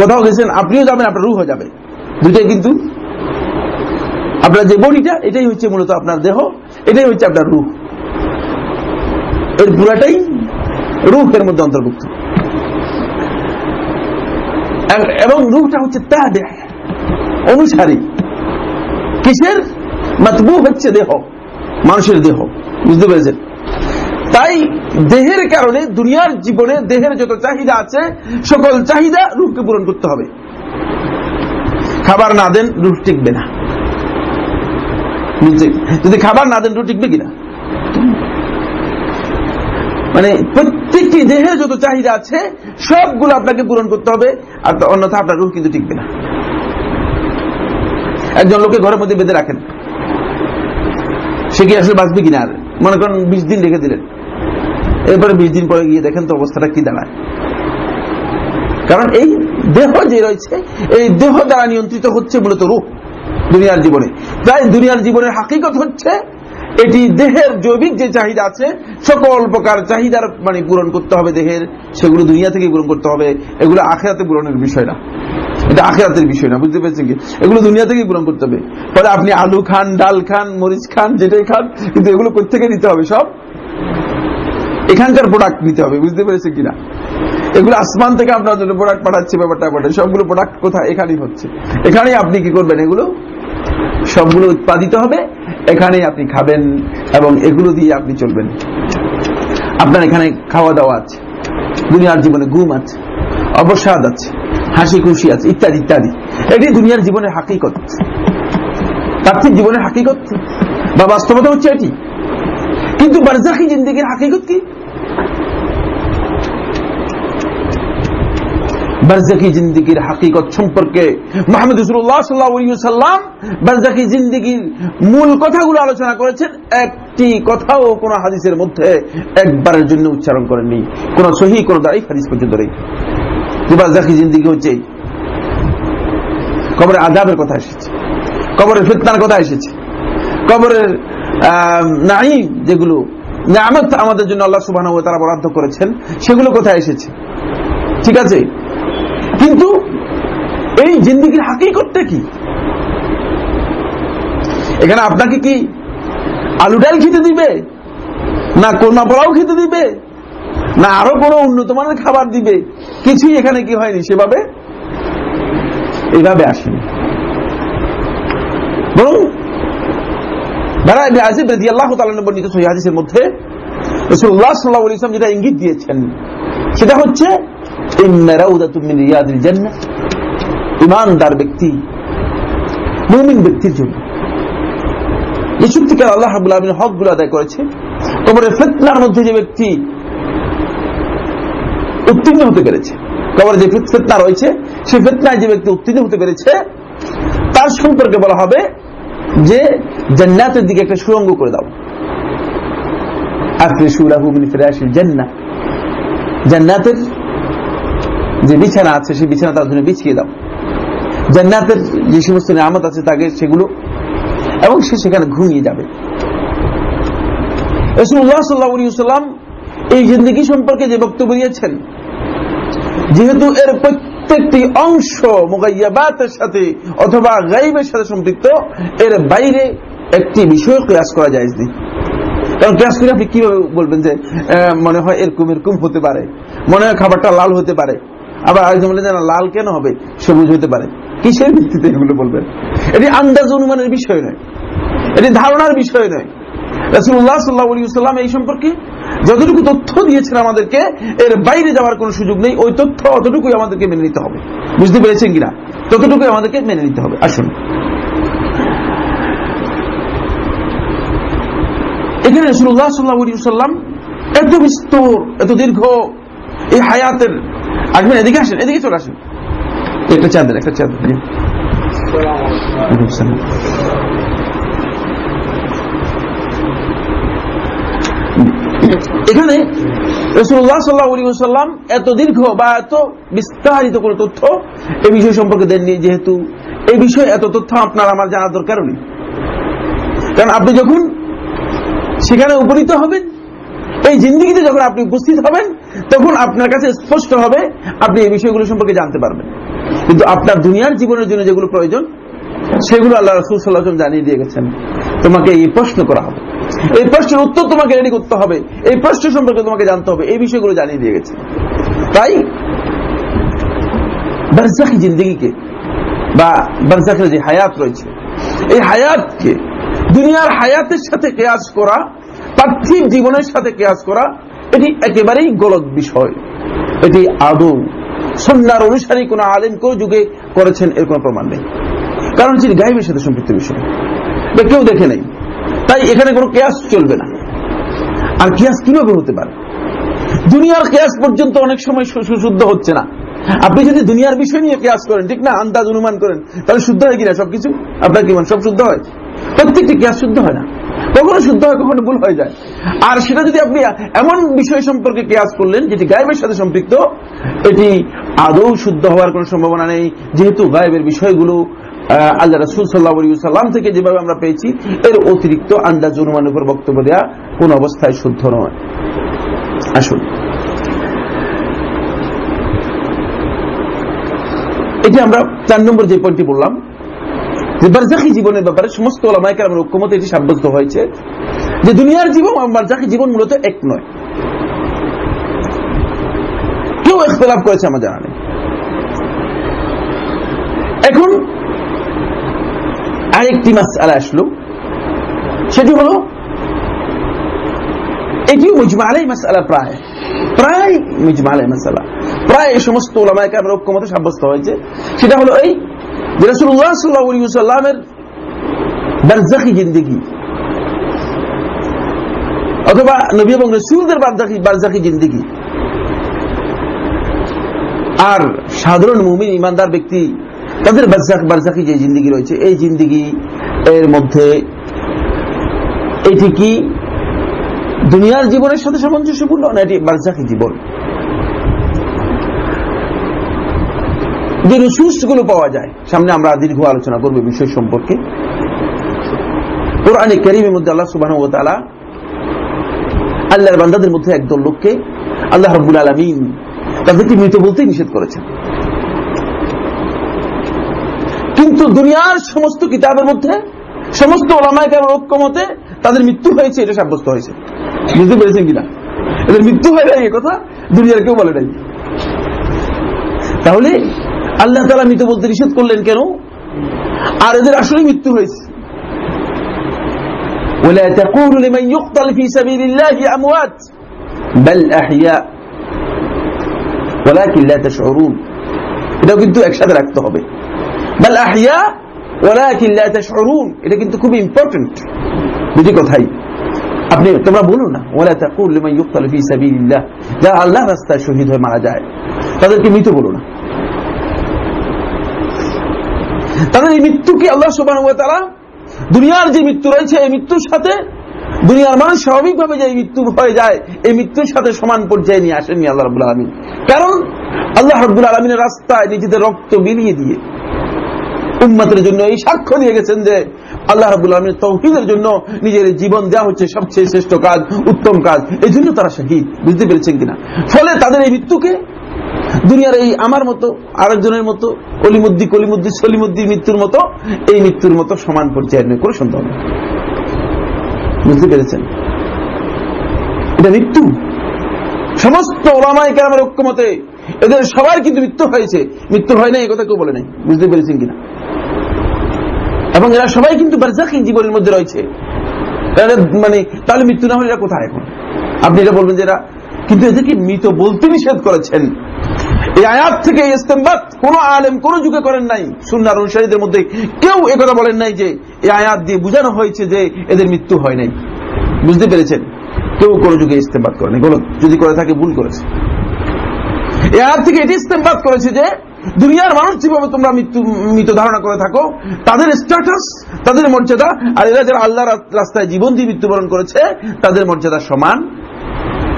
কোথাও গেছেন, আপনিও যাবেন, আপনার রুহ যাবে। দুটাই কিন্তু আপনার যে বডিটা, এটাই হচ্ছে মূলত আপনার দেহ, এটাই হচ্ছে আপনার রুহ এর পুরাটাই রুহের মধ্যে অন্তর্ভুক্ত। এবং রুহটা হচ্ছে তাদের অনুসারী। কিসের? মাতবু হচ্ছে দেহ। মানুষের দেহ। বুঝতে পেরেছেন? তাই দেহের কারণে দুনিয়ার জীবনে দেহের যত চাহিদা আছে, সকল চাহিদা রূপকে পূরণ করতে হবে। খাবার না দেন রূপ টিকবে না। যদি খাবার না দেন রূপ টিকবে কিনা? মানে প্রত্যেকটি দেহের যত চাহিদা আছে, সবগুলো আপনাকে পূরণ করতে হবে, আর অন্যথা আপনার রূপ কিন্তু টিকবে না। একজন লোকে ঘরের মধ্যে বেঁধে রাখেন। সে কি আসলে বাঁচবে কিনা? আর মনে করেন বিশ দিন রেখে দিলেন। এরপরে বিশ দিন পরে গিয়ে দেখেন তো অবস্থাটা কি দাঁড়ায়। কারণ এই দেহ যে রয়েছে, এই দেহ দ্বারা নিয়ন্ত্রিত হচ্ছে মূলত রূপ দুনিয়ার জীবনে। তাই দুনিয়ার জীবনের হাকিকত হচ্ছে এটি দেহের জৈবিক যে চাহিদা আছে, সকল প্রকার চাহিদার মানে পূরণ করতে হবে দেহের। সেগুলো দুনিয়া থেকে পূরণ করতে হবে। এগুলো আখেরাতে পূরণের বিষয় না। এটা আখেরাতের বিষয় না, বুঝতে পেরেছেন কি? এগুলো দুনিয়া থেকেই পূরণ করতে হবে। ফলে আপনি আলু খান, ডাল খান, মরিচ খান, যেটাই খান, কিন্তু এগুলো কোথেকে নিতে হবে সব? এখানকার প্রোডাক্ট নিতে হবে, বুঝতে পেরেছেন কিনা? এগুলো আসমান থেকে আপনার জন্য প্রোডাক্ট পাঠাচ্ছে, ব্যাপারটা ব্যাপারটা সবগুলো প্রোডাক্ট কোথায়? এখানেই হচ্ছে। এখানেই আপনি কি করবেন এগুলো? সবগুলো উৎপাদিত হবে। এখানেই আপনি খাবেন এবং এগুলো দিয়ে আপনি চলবেন। আপনার এখানে খাওয়া দাওয়া আছে, দুনিয়ার জীবনে ঘুম আছে, অবসাদ আছে হাসি খুশি আছে, ইত্যাদি ইত্যাদি। এটি দুনিয়ার জীবনের হাকিকত। পার্থিব জীবনের হাকিকত। বা বাস্তবতা হচ্ছে এটি। কিন্তু বারজাকি জিন্দিগির হাকিকত কি? বারজাকি জিন্দিগির হাকিকত সম্পর্কে মোহাম্মদ রসুল্লাহ সাল্লাম বারজাকি জিন্দিগির মূল কথাগুলো আলোচনা করেছেন। একটি কথাও কোন হাদিসের মধ্যে একবারের জন্য উচ্চারণ করেননি। কোন সহি, কোন দায়ী হাদিস পর্যন্ত নেই। বারজাকি জিন্দিগি হচ্ছে কবরের আজাবের কথা এসেছে। কবরের ফিতনার কথা এসেছে। কবরের নাই যেগুলো আমাদের জন্য আল্লাহ সুবাহ তারা বরাদ্দ করেছেন, সেগুলো কোথায় এসেছে? ঠিক আছে? কিন্তু এই জিন্দিগির হাকিকতটা কি? এখানে আপনাকে কি আলু ডাল খেতে দিবে? না কোরমা পোলাও খেতে দিবে? না আরও কোনো উন্নত মানের খাবার দিবে? কিছুই এখানে কি হয়নি সেভাবে? এইভাবে আসেনি। বরং রাজি আল্লাহ বর্ণিত সহি হাদিসের মধ্যে রসুল্লাহ সাল্লাহ ইসলাম যেটা ইঙ্গিত দিয়েছেন সেটা হচ্ছে ইমানদার ব্যক্তি, মুমিন ব্যক্তির জন্য। যে সত্যিকার আল্লাহ হাবুল আলমিন হকগুলো আদায় করেছে। কবরের ফেতনার মধ্যে যে ব্যক্তি উত্তীর্ণ হতে পেরেছে, কবরে যে ফেতনা রয়েছে, সেই ফেতনায় যে ব্যক্তি উত্তীর্ণ হতে পেরেছে, তার সম্পর্কে বলা হবে যে, জান্নাতের দিকে একটা সুরঙ্গ করে দাও। জান্নাতের যে বিছানা আছে, সেই বিছানা তার জন্য বিছিয়ে দাও। জান্নাতের যে সমস্ত নিয়ামত আছে, তাকে সেগুলো এবং সে সেখানে ঘুমিয়ে যাবে। রসুল্লাহ সাল্লাহাম এই জিন্দগি সম্পর্কে যে বক্তব্য দিয়েছেন, যেহেতু এর প্রত্যেকটি অংশ মোগাইয়াবাতের সাথে অথবা গাইবের সাথে সম্পৃক্ত, এর বাইরে একটি বিষয় ক্লাস করা যায় কারণ ক্লাস করে আপনি কীভাবে বলবেন যে মনে হয় এরকম এরকম হতে পারে। মনে হয় খাবারটা লাল হতে পারে। আবার আরেকজন বলে না, লাল কেন হবে? সবুজ হতে পারে। কিসের ভিত্তিতে এগুলো বলবেন? এটি আন্দাজ অনুমানের বিষয় নয়। এটি ধারণার বিষয় নয়। রাসুল্লাহ সাল্লাহাম এই সম্পর্কে যতটুকু তথ্য দিয়েছেন আমাদেরকে, এর বাইরে যাওয়ার কোন সুযোগ নেই। ওই তথ্য অতটুকুই আমাদেরকে মেনে নিতে হবে। বুঝতে পেরেছেন কিনা? ততটুকুই আমাদেরকে মেনে নিতে হবে। আসুন। এখানে রসুল্লাহ সাল্লাহাম এত বিস্তর, এত দীর্ঘ এই হায়াতের আসবেন এদিকে আসেন, এদিকে চলে আসেন। একটা চাঁদের একটা চাঁদের এখানে রসুল্লাহ সাল্লাহ সাল্লাম এত দীর্ঘ বা এত বিস্তারিত কোন তথ্য এই বিষয় সম্পর্কে দেননি, যেহেতু এই বিষয়ে এত তথ্য আপনার আমার জানার দরকার নেই। কারণ আপনি যখন সেখানে উপনীত হবেন। এই জিন্দিগিতে যখন আপনি উপস্থিত হবেন, তখন আপনার কাছে স্পষ্ট হবে, আপনি এই বিষয়গুলো সম্পর্কে জানতে পারবেন। কিন্তু আপনার দুনিয়ার জীবনের জন্য যেগুলো প্রয়োজন, সেগুলো আল্লাহ রসুল সাল্লাহ জানিয়ে দিয়ে গেছেন তোমাকে এই প্রশ্ন করা হবে। এই প্রশ্নের উত্তর তোমাকে রেডি করতে হবে। এই প্রশ্ন সম্পর্কে তোমাকে জানতে হবে। এই বিষয়গুলো জানিয়ে দিয়ে গেছে। তাই বারজাকি জিন্দগিকে বা বারজাকের যে হায়াত রয়েছে, এই হায়াতকে দুনিয়ার হায়াতের সাথে কেয়াস করা, পার্থিব জীবনের সাথে কেয়াস করা, এটি একেবারেই গলত বিষয়। এটি আদৌ সন্ন্যার অনুসারী কোন আলেম কেউ যুগে করেছেন এর কোন প্রমাণ নেই। কারণ সেটি গাইবের সাথে সম্পৃক্ত বিষয়। কেউ দেখে নেই, তাই এখানে কোনো কেয়াস চলবে না। আর কেয়াস কীভাবে হতে পারে? দুনিয়ার কেয়াস পর্যন্ত অনেক সময় সুশুদ্ধ হচ্ছে না। আপনি যদি দুনিয়ার বিষয় নিয়ে কেয়াস করেন, ঠিক না? আন্দাজ অনুমান করেন, তাহলে শুদ্ধ হয় কিনা সবকিছু? আপনার কি সব শুদ্ধ হয়? প্রত্যেকটি কেয়াস শুদ্ধ হয় না। কখনো শুদ্ধ হয়, কখনো ভুল হয়ে যায়। আর সেটা যদি আপনি এমন বিষয় সম্পর্কে কেয়াস করলেন, যেটি গায়েবের সাথে সম্পৃক্ত, এটি আদৌ শুদ্ধ হওয়ার কোন সম্ভাবনা নেই। যেহেতু গায়েবের বিষয়গুলো আল্লাহ রসুল সাল্লাহাম থেকে যেভাবে আমরা পেয়েছি, এর অতিরিক্ত আন্দাজ অনুমানের উপর বক্তব্য দেওয়া কোন অবস্থায় শুদ্ধ নয়। আসুন। এটি আমরা চার নম্বর যে পয়েন্টটি বললাম যে বারজাকি জীবনের ব্যাপারে সমস্ত ওলামাইকার ঐক্যমত এটি সাব্যস্ত হয়েছে যে দুনিয়ার জীবন বারজাকি জীবন মূলত এক নয়। কেউ এখতলাফ করেছে আমার জানা নেই। এখন আরেকটি মাস আলা আসলো। সেটি হল, এটিও মুজমা আলাই মাসালা প্রায়। প্রায় মুজমা আলাই মাসালা প্রায় এই সমস্ত ওলামায়কার ঐক্যমতে সাব্যস্ত হয়েছে। সেটা হলো এই রসুল্লাহ সাল্লাহামের জিন্দিগি। অথবা নবী এবং রসুলদের জিন্দিগি। আর সাধারণ মুমিন, ইমানদার ব্যক্তি, তাদের বারজাকি যে জিন্দিগি রয়েছে, এই জিন্দিগি এর মধ্যে এটি কি দুনিয়ার জীবনের সাথে সামঞ্জস্যপূর্ণ, না এটি বারজাকি জীবন? যে পাওয়া যায়, সামনে আমরা দীর্ঘ আলোচনা বিষয় সম্পর্কে। কোরআনে মধ্যে আল্লাহ সুবাহ আল্লাহর বান্দাদের মধ্যে একদল লোককে আল্লাহ আলমিন তাদেরকে মৃত নিষেধ করেছেন। কিন্তু দুনিয়ার সমস্ত কিতাবের মধ্যে, সমস্ত ওলামায়কার ঐক্যমতে তাদের মৃত্যু হয়েছে, এটা সাব্যস্ত হয়েছে। বুঝতে পেরেছেন কিনা? এদের মৃত্যু হয়ে যায় কথা দুনিয়ার কেউ বলে নাই। তাহলে আল্লাহ তালা মৃত বলতে নিষেধ করলেন কেন আর এদের আসলে মৃত্যু হয়েছে ولا تقولوا لمن يقتل في سبيل الله أموات بل أحياء ولكن لا تشعرون এটাও কিন্তু একসাথে রাখতে হবে বাল আহিয়া ওয়ালাকিন লা তাশউরুন এটা কিন্তু খুব ইম্পর্টেন্ট দুটি কথাই আপনি তোমরা বলো না ওয়ালা তাকুল লিমান ইউক্তাল ফি সাবিলিল্লাহ যারা আল্লাহর রাস্তায় শহীদ হয়ে মারা যায় তাদেরকে মৃত বলো না তাদের এই মৃত্যুকে আল্লাহ সুবাহ দুনিয়ার যে মৃত্যু রয়েছে, এই মৃত্যুর সাথে দুনিয়ার মানুষ স্বাভাবিকভাবে যে মৃত্যু হয়ে যায়, এই মৃত্যুর সাথে সমান পর্যায়ে নিয়ে আসেননি আল্লাহ রবুল আলমিন। কারণ আল্লাহ রব্বুল আলমিনের রাস্তায় নিজেদের রক্ত বিলিয়ে দিয়ে উম্মতের জন্য এই সাক্ষ্য দিয়ে গেছেন যে আল্লাহ রবুল আলমীর তৌহিদের জন্য নিজের জীবন দেওয়া হচ্ছে সবচেয়ে শ্রেষ্ঠ কাজ, উত্তম কাজ। এই জন্য তারা শহীদ। বুঝতে পেরেছেন কিনা? ফলে তাদের এই মৃত্যুকে দুনিয়ার এই আমার মতো, আরেকজনের মতো অলিমুদ্দি কলিমুদ্দি, সলিমুদ্দি মৃত্যুর মতো, এই মৃত্যুর মতো সমান পর্যায়ের নয় কোনো সন্দেহ নেই। বুঝতে পেরেছেন? এটা মৃত্যু। সমস্ত ওলামাই কেরামের ঐক্যমতে এদের সবার কিন্তু মৃত্যু হয়েছে। মৃত্যু হয় না এই কথা কেউ বলে নাই। বুঝতে পেরেছেন কিনা? এবং এরা সবাই কিন্তু বারজাকি জীবনের মধ্যে রয়েছে। মানে তাহলে মৃত্যু না হলে এরা কোথায় এখন? আপনি এটা বলবেন যে এরা কিন্তু এদেরকে মৃত বলতে নিষেধ করেছেন? এই আয়াত থেকে ইস্তেমবাদ কোন আলেম কোন যুগে করেন নাই। সুন্নার অনুসারীদের মধ্যে কেউ একথা বলেন নাই যে, এই আয়াত দিয়ে বোঝানো হয়েছে যে এদের মৃত্যু হয় নাই। বুঝতে পেরেছেন? কেউ কোন যুগে ইস্তেমবাদ করেন। যদি করে থাকে, ভুল করেছে। এই আয়াত থেকে এটি ইস্তেমবাদ করেছে যে, দুনিয়ার মানুষ যেভাবে তোমরা মৃত্যু, মৃত ধারণা করে থাকো, তাদের স্ট্যাটাস তাদের মর্যাদা, আর এরা যারা আল্লাহ রাস্তায় জীবন দিয়ে মৃত্যুবরণ করেছে, তাদের মর্যাদা সমান।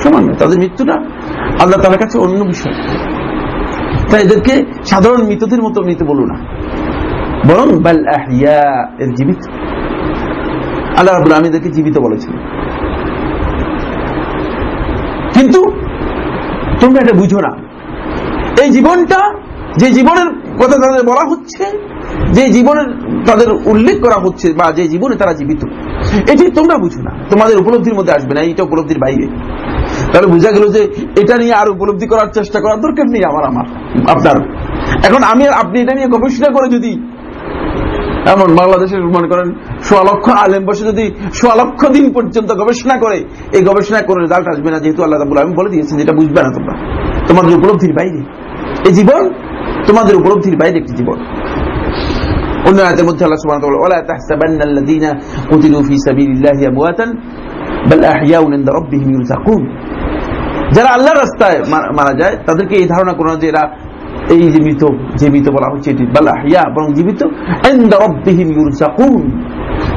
সমান তাদের মৃত্যুটা আল্লাহ তার কাছে অন্য বিষয়। তাই এদেরকে সাধারণ মৃতদের মতো মৃত বলো না। বরং এর জীবিত। আল্লাহ রাবুল আমি এদেরকে জীবিত বলেছেন। কিন্তু, তোমরা এটা বুঝো না। এই জীবনটা, যে জীবনের কথা তাদের বলা হচ্ছে, যে জীবনের তাদের উল্লেখ করা হচ্ছে, বা যে জীবনে তারা জীবিত, এটি তোমরা বুঝো না। তোমাদের উপলব্ধির মধ্যে আসবে না, এইটা উপলব্ধির বাইরে। তাহলে বোঝা গেল যে এটা নিয়ে আর উপলব্ধি করার চেষ্টা করার দরকার নেই আমার আমার, আপনার। এখন আমি আপনি এটা নিয়ে গবেষণা করে যদি, এমন বাংলাদেশের মনে করেন সোয়া লক্ষ আলেম বসে যদি সোয়া লক্ষ দিন পর্যন্ত গবেষণা করে, এই গবেষণা করে রেজাল্ট আসবে না, যেহেতু আল্লাহ আমি বলে দিয়েছেন যেটা বুঝবে না তোমরা। তোমাদের উপলব্ধির বাইরে। এই জীবন তোমাদের উপলব্ধির বাইরে একটি জীবন। অন্য আয়াতের মধ্যে আল্লাহ সুবহানাহু ওয়া তাহসাবান্নাল্লাযীনা কুতিলু ফী সাবিলিল্লাহি আমওয়াতান যারা আল্লাহর রাস্তায় মারা যায়, তাদেরকে এই ধারণা করো যে এরা এই বলা হচ্ছে এটি। বাল আহইয়া বরং জীবিত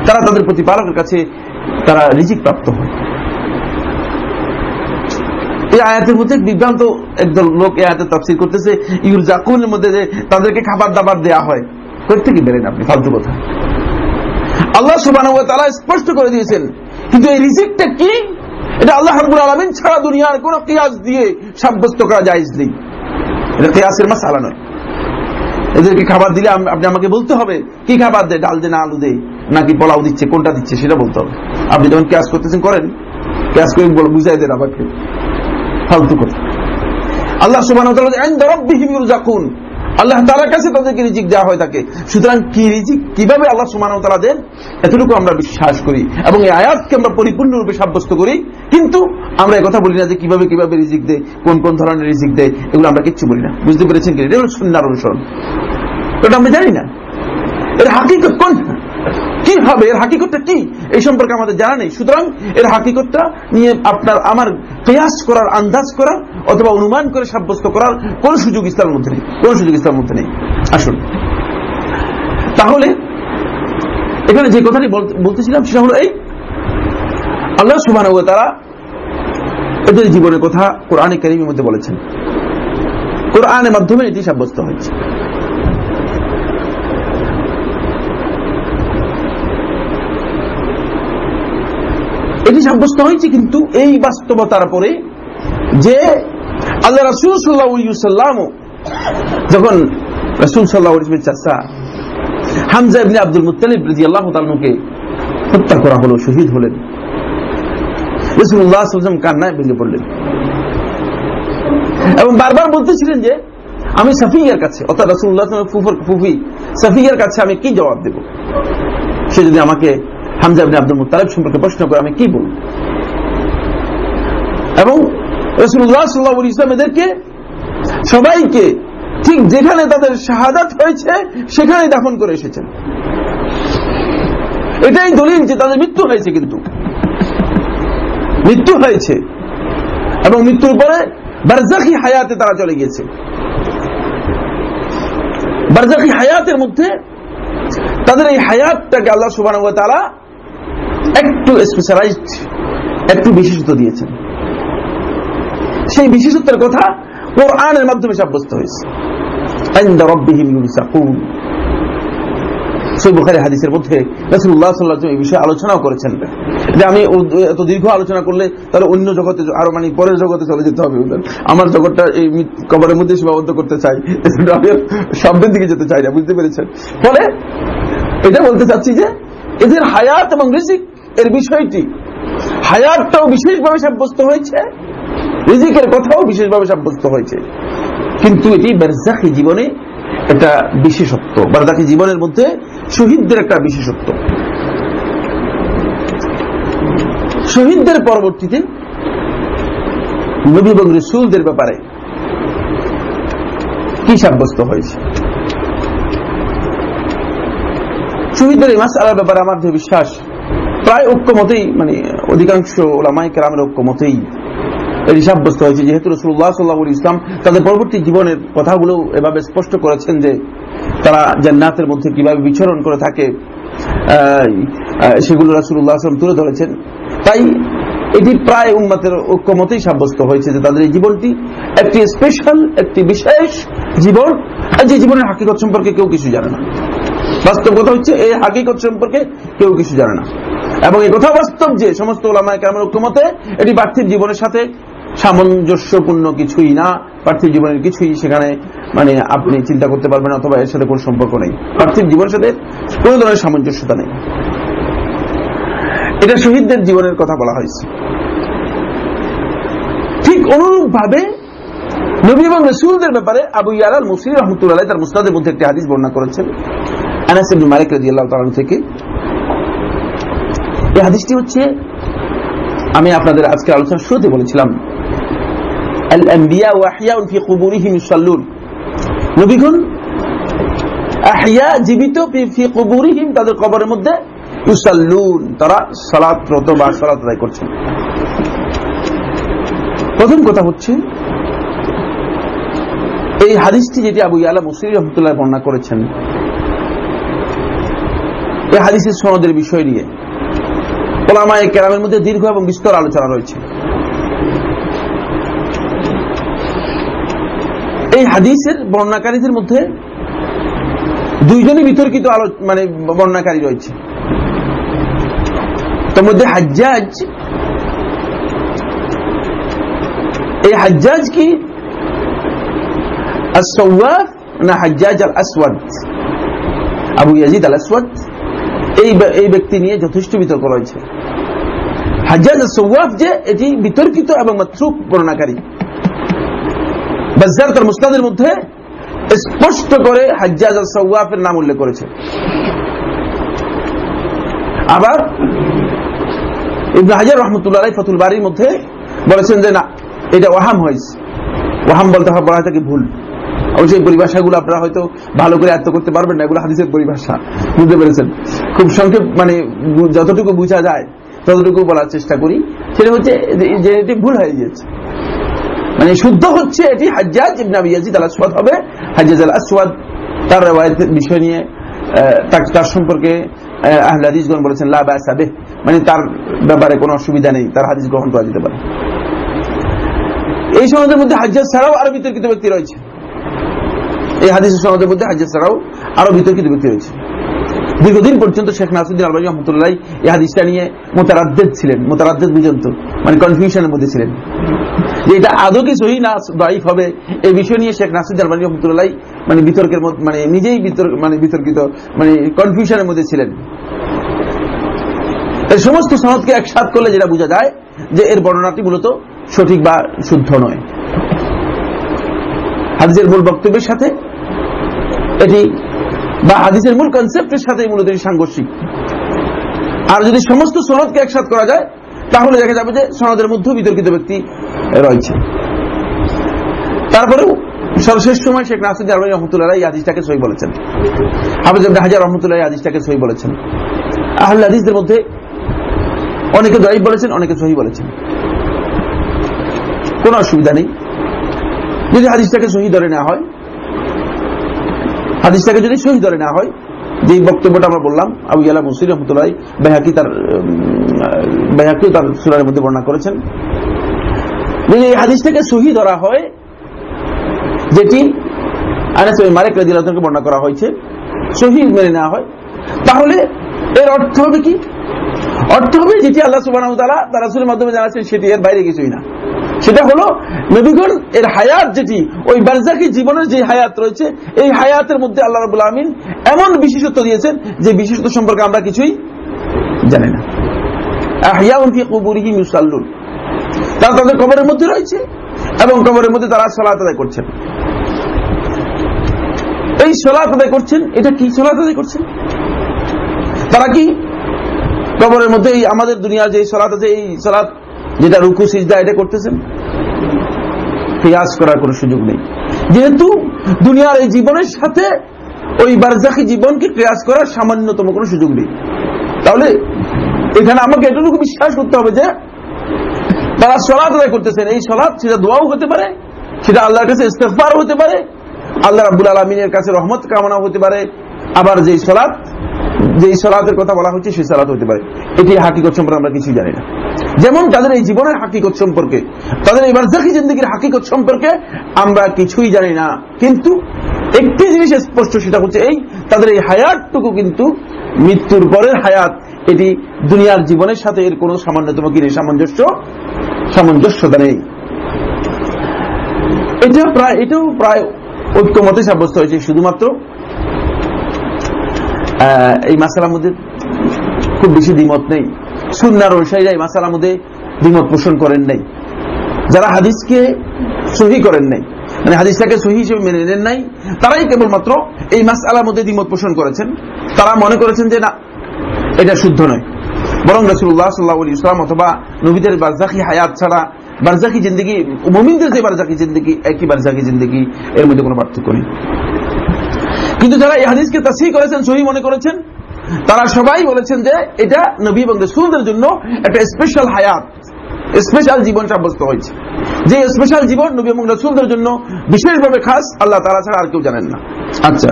তারা তাদের প্রতিপালকের কাছে তারা রিজিক প্রাপ্ত হয়। এই আয়াতের মধ্যে বিভ্রান্ত একদল লোক এই আয়াতের তফসিল করতেছে ইউর জাকুনের মধ্যে যে তাদেরকে খাবার দাবার দেয়া হয়। করতে কি বেরেন আপনি? ফালতু কথা। আল্লাহ তারা স্পষ্ট করে দিয়েছেন কিন্তু এই রিজিকটা কি? এটা আল্লাহ হাবুল আলমিন ছাড়া দুনিয়ার কোন কিয়াস দিয়ে সাব্যস্ত করা যায় নেই। এটা কেয়াসের মাসালা নয়। এদেরকে খাবার দিলে আপনি আমাকে বলতে হবে, কি খাবার দেয় ডাল দে না আলু দেয় নাকি পোলাও দিচ্ছে, কোনটা দিচ্ছে, সেটা বলতে হবে। আপনি যখন ক্যাশ করতেছেন, করেন। ক্যাশ করে বুঝাই দেন আমাকে। ফালতু কথা। আল্লাহ সুবাহ আল্লাহ তালার কাছে তাদেরকে রিজিক দেওয়া হয় থাকে সুতরাং কি রিজিক? কীভাবে আল্লাহ সুমান তালা দেন? এতটুকু আমরা বিশ্বাস করি এবং এই আয়াতকে আমরা পরিপূর্ণরূপে সাব্যস্ত করি। কিন্তু আমরা কথা বলি না যে কীভাবে কীভাবে রিজিক দেয়, কোন কোন ধরনের রিজিক দেয়, এগুলো আমরা কিচ্ছু বলি না। বুঝতে পেরেছেন কি? এটা হল সন্ন্যার অনুসরণ। এটা আমরা জানি না। এটা হাকিকত কোনটা কি হবে এর হাকিকতটা কি? এই সম্পর্কে আমাদের জানা নেই। সুতরাং এর হাকিকতটা নিয়ে আপনার আমার কেয়াস করার, আন্দাজ করার, অথবা অনুমান করে সাব্যস্ত করার কোন সুযোগ ইসলামের মধ্যে নেই। কোন সুযোগ ইসলামের মধ্যে নেই। আসুন। তাহলে, এখানে যে কথাটি বলতেছিলাম সেটা হলো এই। আল্লাহ সুবাহ তারা এদের জীবনের কথা কোরআনে কারিমের মধ্যে বলেছেন। কোরআনের মাধ্যমে এটি সাব্যস্ত হয়েছে। এটি সাব্যস্ত হয়েছে কিন্তু এই বাস্তবতার পরে যে আল্লাহ রাসুল সাল্লাহ যখন রাসুল সাল্লাহ চাষা হামজা ইবনে আব্দুল মুতালিব রাজি আল্লাহ তালুকে হত্যা করা হলো, শহীদ হলেন। রসুল্লাহ কান্নায় ভেঙে পড়লেন। এবং বারবার বলতেছিলেন যে, আমি সাফিয়ার কাছে, অর্থাৎ রসুল্লাহ ফুফি সাফিয়ার কাছে আমি কি জবাব দেব? সে যদি আমাকে হামজা আব্দুল মুতালেব সম্পর্কে প্রশ্ন করে আমি কি বলব? এবং রসুল্লাহ সাল্লাহ ইসলাম এদেরকে, সবাইকে ঠিক যেখানে তাদের শাহাদাত হয়েছে সেখানে দাফন করে এসেছেন। এটাই দলিল যে তাদের মৃত্যু হয়েছে কিন্তু। মৃত্যু হয়েছে। এবং মৃত্যুর পরে বারজাকি হায়াতে তারা চলে গিয়েছে। বারজাকি হায়াতের মধ্যে তাদের এই হায়াতটাকে আল্লাহ সুবান তারা একটু স্পেশালাইজড একটু বিশেষত্ব দিয়েছেন। সেই বিশেষত্বের কথা কোরআনের মাধ্যমে সাব্যস্ত হয়েছে। হাদিসের মধ্যে এই বিষয়ে আলোচনাও করেছেন। যে আমি এত দীর্ঘ আলোচনা করলে তাহলে অন্য জগতে আরও মানে পরের জগতে চলে যেতে হবে আমার জগৎটা এই কবরের মধ্যে সীমাবদ্ধ করতে চাই। আমি শব্দের দিকে যেতে চাই না, বুঝতে পেরেছেন? ফলে এটা বলতে চাচ্ছি যে এদের হায়াত এবং রিজিক এর বিষয়টি। হায়াতটাও বিশেষভাবে সাব্যস্ত হয়েছে, রিজিকের কথাও বিশেষভাবে সাব্যস্ত হয়েছে। কিন্তু এটি বারজাকি জীবনে একটা বিশেষত্ব বারজাকি জীবনের মধ্যে শহীদদের একটা বিশেষত্ব। শহীদদের পরবর্তীতে নবী এবং রসুলদের ব্যাপারে কি সাব্যস্ত হয়েছে? শহীদদের এই মাস আলার ব্যাপারে আমার যে বিশ্বাস, প্রায় ঐক্যমতেই মানে অধিকাংশ ওলামাই কেরামের ঐক্যমতেই এটি সাব্যস্ত হয়েছে। যেহেতু রসুল্লাহ সাল্লাহ ইসলাম তাদের পরবর্তী জীবনের কথাগুলো এভাবে স্পষ্ট করেছেন যে, তারা জান্নাতের মধ্যে কীভাবে বিচরণ করে থাকে সেগুলো রাসুল্লাহ আসলাম তুলে ধরেছেন। তাই এটি প্রায় উন্মতের ঐক্যমতেই সাব্যস্ত হয়েছে যে তাদের এই জীবনটি একটি স্পেশাল একটি বিশেষ জীবন। যে জীবনের হাকিকত সম্পর্কে কেউ কিছু জানে না। বাস্তব কথা হচ্ছে, এই হাকিকত সম্পর্কে কেউ কিছু জানে না। এবং এই কথা বাস্তব যে সমস্ত ওলামায় কেমন ঐক্যমতে, এটি পার্থিব জীবনের সাথে সামঞ্জস্যপূর্ণ কিছুই না। পার্থিব জীবনের কিছুই সেখানে মানে আপনি চিন্তা করতে পারবেন অথবা এর সাথে কোন সম্পর্ক নেই। পার্থিব জীবনের সাথে কোন ধরনের সামঞ্জস্যতা নেই। এটা শহীদদের জীবনের কথা বলা হয়েছে। ঠিক অনুরূপ ভাবে নবী এবং রসুলদের ব্যাপারে আবু ইয়ারাল মুসির রহমতুল্লাহ তার মুস্তাদের মধ্যে একটি হাদিস বর্ণনা করেছেন। থেকে। এই হাদিসটি হচ্ছে, আমি আপনাদের আজকে আলোচনা শুরুতে বলেছিলাম তাদের কবরের মধ্যে তারা বা সালাত আদায় করছেন। প্রথম কথা হচ্ছে, এই হাদিসটি যেটি আবু ইয়ালা মুসির রহমতুল্লাহ বর্ণনা করেছেন এই হাদিসের সনদের বিষয় নিয়ে। ওলামায় কেরামের মধ্যে দীর্ঘ এবং বিস্তর আলোচনা রয়েছে। এই হাদিসের বর্ণাকারীদের মধ্যে দুইজনই বিতর্কিত মানে বর্ণাকারী রয়েছে। তার মধ্যে হাজ্জাজ, এই হাজ্জাজ কি? আসওয়াদ না Hajjaj al Aswad Abu Yazid al Aswad এই ব্যক্তি নিয়ে যথেষ্ট বিতর্ক রয়েছে। হাজ্জাজ সৌয়াফ যে, এটি বিতর্কিত এবং মাত্রুক বর্ণাকারী বাজার তার মুস্তাদের মধ্যে স্পষ্ট করে হাজ্জাজ সৌয়াফের নাম উল্লেখ করেছে। আবার ইবনে হাজার রহমতুল্লাহ ফতুল বাড়ির মধ্যে বলেছেন যে, না, এটা ওয়াহাম হয়েছে। ওয়াহাম বলতে হবে, বলা থাকে ভুল। অবশ্যই পরিভাষাগুলো আপনারা হয়তো ভালো করে আয়ত্ত করতে পারবেন না, এগুলো হাদিসের পরিভাষা। বুঝতে পেরেছেন? খুব সংক্ষেপ মানে যতটুকু বোঝা যায়, ততটুকু বলার চেষ্টা করি। সেটা হচ্ছে, যে এটি ভুল হয়ে গিয়েছে। মানে শুদ্ধ হচ্ছে এটি হাজ্জাজ ইবনে ইয়াজিদ আল আসওয়াদ হবে। হাজ্জাজ আল আসওয়াদ তার রওয়ায়াতের বিষয় নিয়ে তার সম্পর্কে আহলে হাদিসগণ বলেছেন লা বাসা বিহ। মানে তার ব্যাপারে কোনো অসুবিধা নেই, তার হাদিস গ্রহণ করা যেতে পারে। এই সমাজের মধ্যে হাজ্জাজ ছাড়াও আরও বিতর্কিত ব্যক্তি রয়েছে। এই হাদিসের সমাজের মধ্যে হাজ্জাজ ছাড়াও আরও বিতর্কিত ব্যক্তি রয়েছে। দীর্ঘদিন পর্যন্ত শেখ নাসুদ্দিন আলবাই রহমতুল্লাহ এই হাদিসটা নিয়ে মোতারাদ্দেদ ছিলেন, মোতারাদ্দেদ পর্যন্ত মানে কনফিউশনের মধ্যে ছিলেন। যে এটা আদৌ কি সহি না দায়ীফ হবে, এই বিষয় নিয়ে শেখ নাসুদ্দিন আলবাই রহমতুল্লাহ মানে বিতর্কের মানে নিজেই বিতর্ক মানে বিতর্কিত মানে কনফিউশনের মধ্যে ছিলেন। এই সমস্ত সনদকে একসাথ করলে যেটা বোঝা যায় যে এর বর্ণনাটি মূলত সঠিক বা শুদ্ধ নয়। হাদিসের মূল বক্তব্যের সাথে এটি বা হাদিসের মূল কনসেপ্টের সাথে মূলত এটি সাংঘর্ষিক। আর যদি সমস্ত সনদকে একসাথ করা যায়, তাহলে দেখা যাবে যে সনদের মধ্যে বিতর্কিত ব্যক্তি রয়েছে। তারপরেও সর্বশেষ সময় শেখ নাসির আলমী রহমতুল্লাহ এই হাদিসটাকে সই বলেছেন। হাফিজ হাজার রহমতুল্লাহ এই হাদিসটাকে সই বলেছেন। আহল হাদিসদের মধ্যে অনেকে দয়ী বলেছেন, অনেকে সহি বলেছেন। কোনো অসুবিধা নেই। যদি হাদিসটাকে সহি ধরে নেওয়া হয় হাদিসটাকে যদি সহি ধরে নেওয়া হয় যে বক্তব্যটা আমরা বললাম, আবু ইয়ালা মুসির রহমতুল্লাহ বেহাকি তার বেহাকিও তার সুরারের মধ্যে বর্ণনা করেছেন। যদি এই হাদিসটাকে সহি ধরা হয়, যেটি আনাস মারেক রাজিয়ালকে বর্ণনা করা হয়েছে, সহি মেনে নেওয়া হয়। তাহলে এর অর্থ হবে কি? অর্থ হবে যেটি আল্লাহ সুবাহ তারা রাসুলের মাধ্যমে জানাচ্ছেন, সেটি এর বাইরে কিছুই না। সেটা হলো নবীগণ এর হায়াত যেটি, ওই বারজাকি জীবনের যে হায়াত রয়েছে, এই হায়াতের মধ্যে আল্লাহ রবুল্লা আমিন এমন বিশেষত্ব দিয়েছেন যে বিশেষত্ব সম্পর্কে আমরা কিছুই জানি না। তারা তাদের কবরের মধ্যে রয়েছে এবং কবরের মধ্যে তারা সলাত আদায় করছেন। এই সলাত আদায় করছেন, এটা কি সলাত আদায় করছেন? তারা কি? কবরের মধ্যে এই আমাদের দুনিয়া যে সলাত আছে, এই সলাত যেটা রুকু, সিজদা, এটা করতেছেন? পেঁয়াজ করার কোনো সুযোগ নেই। যেহেতু দুনিয়ার এই জীবনের সাথে ওই বারজাকি জীবনকে ক্রিয়াস করার সামান্যতম কোনো সুযোগ নেই। তাহলে এখানে আমাকে এটুকু বিশ্বাস করতে হবে যে, তারা সলাৎ আদায় করতেছেন। এই সলাৎ সেটা দোয়াও হতে পারে, সেটা আল্লাহর কাছে ইস্তেফার হতে পারে, আল্লাহ রাবুল আলমিনের কাছে রহমত কামনা হতে পারে, আবার যেই সলাৎ, যেই সলাতের কথা বলা হচ্ছে সেই সলাৎ হতে পারে। এটি হাকিকত সম্পর্কে আমরা কিছুই জানি না। যেমন তাদের এই জীবনের হাকিকত সম্পর্কে, তাদের এই বারজাকি জিন্দগির হাকিকত সম্পর্কে আমরা কিছুই জানি না। কিন্তু একটি জিনিস স্পষ্ট, সেটা হচ্ছে এই, তাদের এই হায়াতটুকু কিন্তু মৃত্যুর পরের হায়াত, এটি দুনিয়ার জীবনের সাথে এর কোনো সামান্যতম কি সামঞ্জস্য, সামঞ্জস্যতা নেই। এটা প্রায়, এটাও প্রায় ঐক্যমতে সাব্যস্ত হয়েছে, শুধুমাত্র এই মাসালার মধ্যে খুব বেশি দ্বিমত নেই। সুন্নার অনুসারীরা এই মাসালার মধ্যে দ্বিমত পোষণ করেন নাই। যারা হাদিসকে সহি করেন নাই মানে হাদিসটাকে সহি হিসেবে মেনে নেন নাই, তারাই কেবলমাত্র এই মাস আলার মধ্যে দ্বিমত পোষণ করেছেন। তারা মনে করেছেন যে না, এটা শুদ্ধ নয়। বরং রসুল্লাহ সাল্লাহ ইসলাম অথবা নবীদের বারজাকি হায়াত ছাড়া বারজাকি জিন্দগি, মোমিনদের যে বারজাকি জিন্দগি, একই বারজাকি জিন্দগি, এর মধ্যে কোনো পার্থক্য নেই। কিন্তু যারা এই হাদিসকে তাসি করেছেন, সহি মনে করেছেন তারা সবাই বলেছেন যে এটা নবী এবং রসুলদের জন্য একটা স্পেশাল হায়াত স্পেশাল জীবন সাব্যস্ত হয়েছে। যে স্পেশাল জীবন নবী এবং রসুলদের জন্য বিশেষভাবে খাস, আল্লাহ তারা ছাড়া আর কেউ জানেন না। আচ্ছা।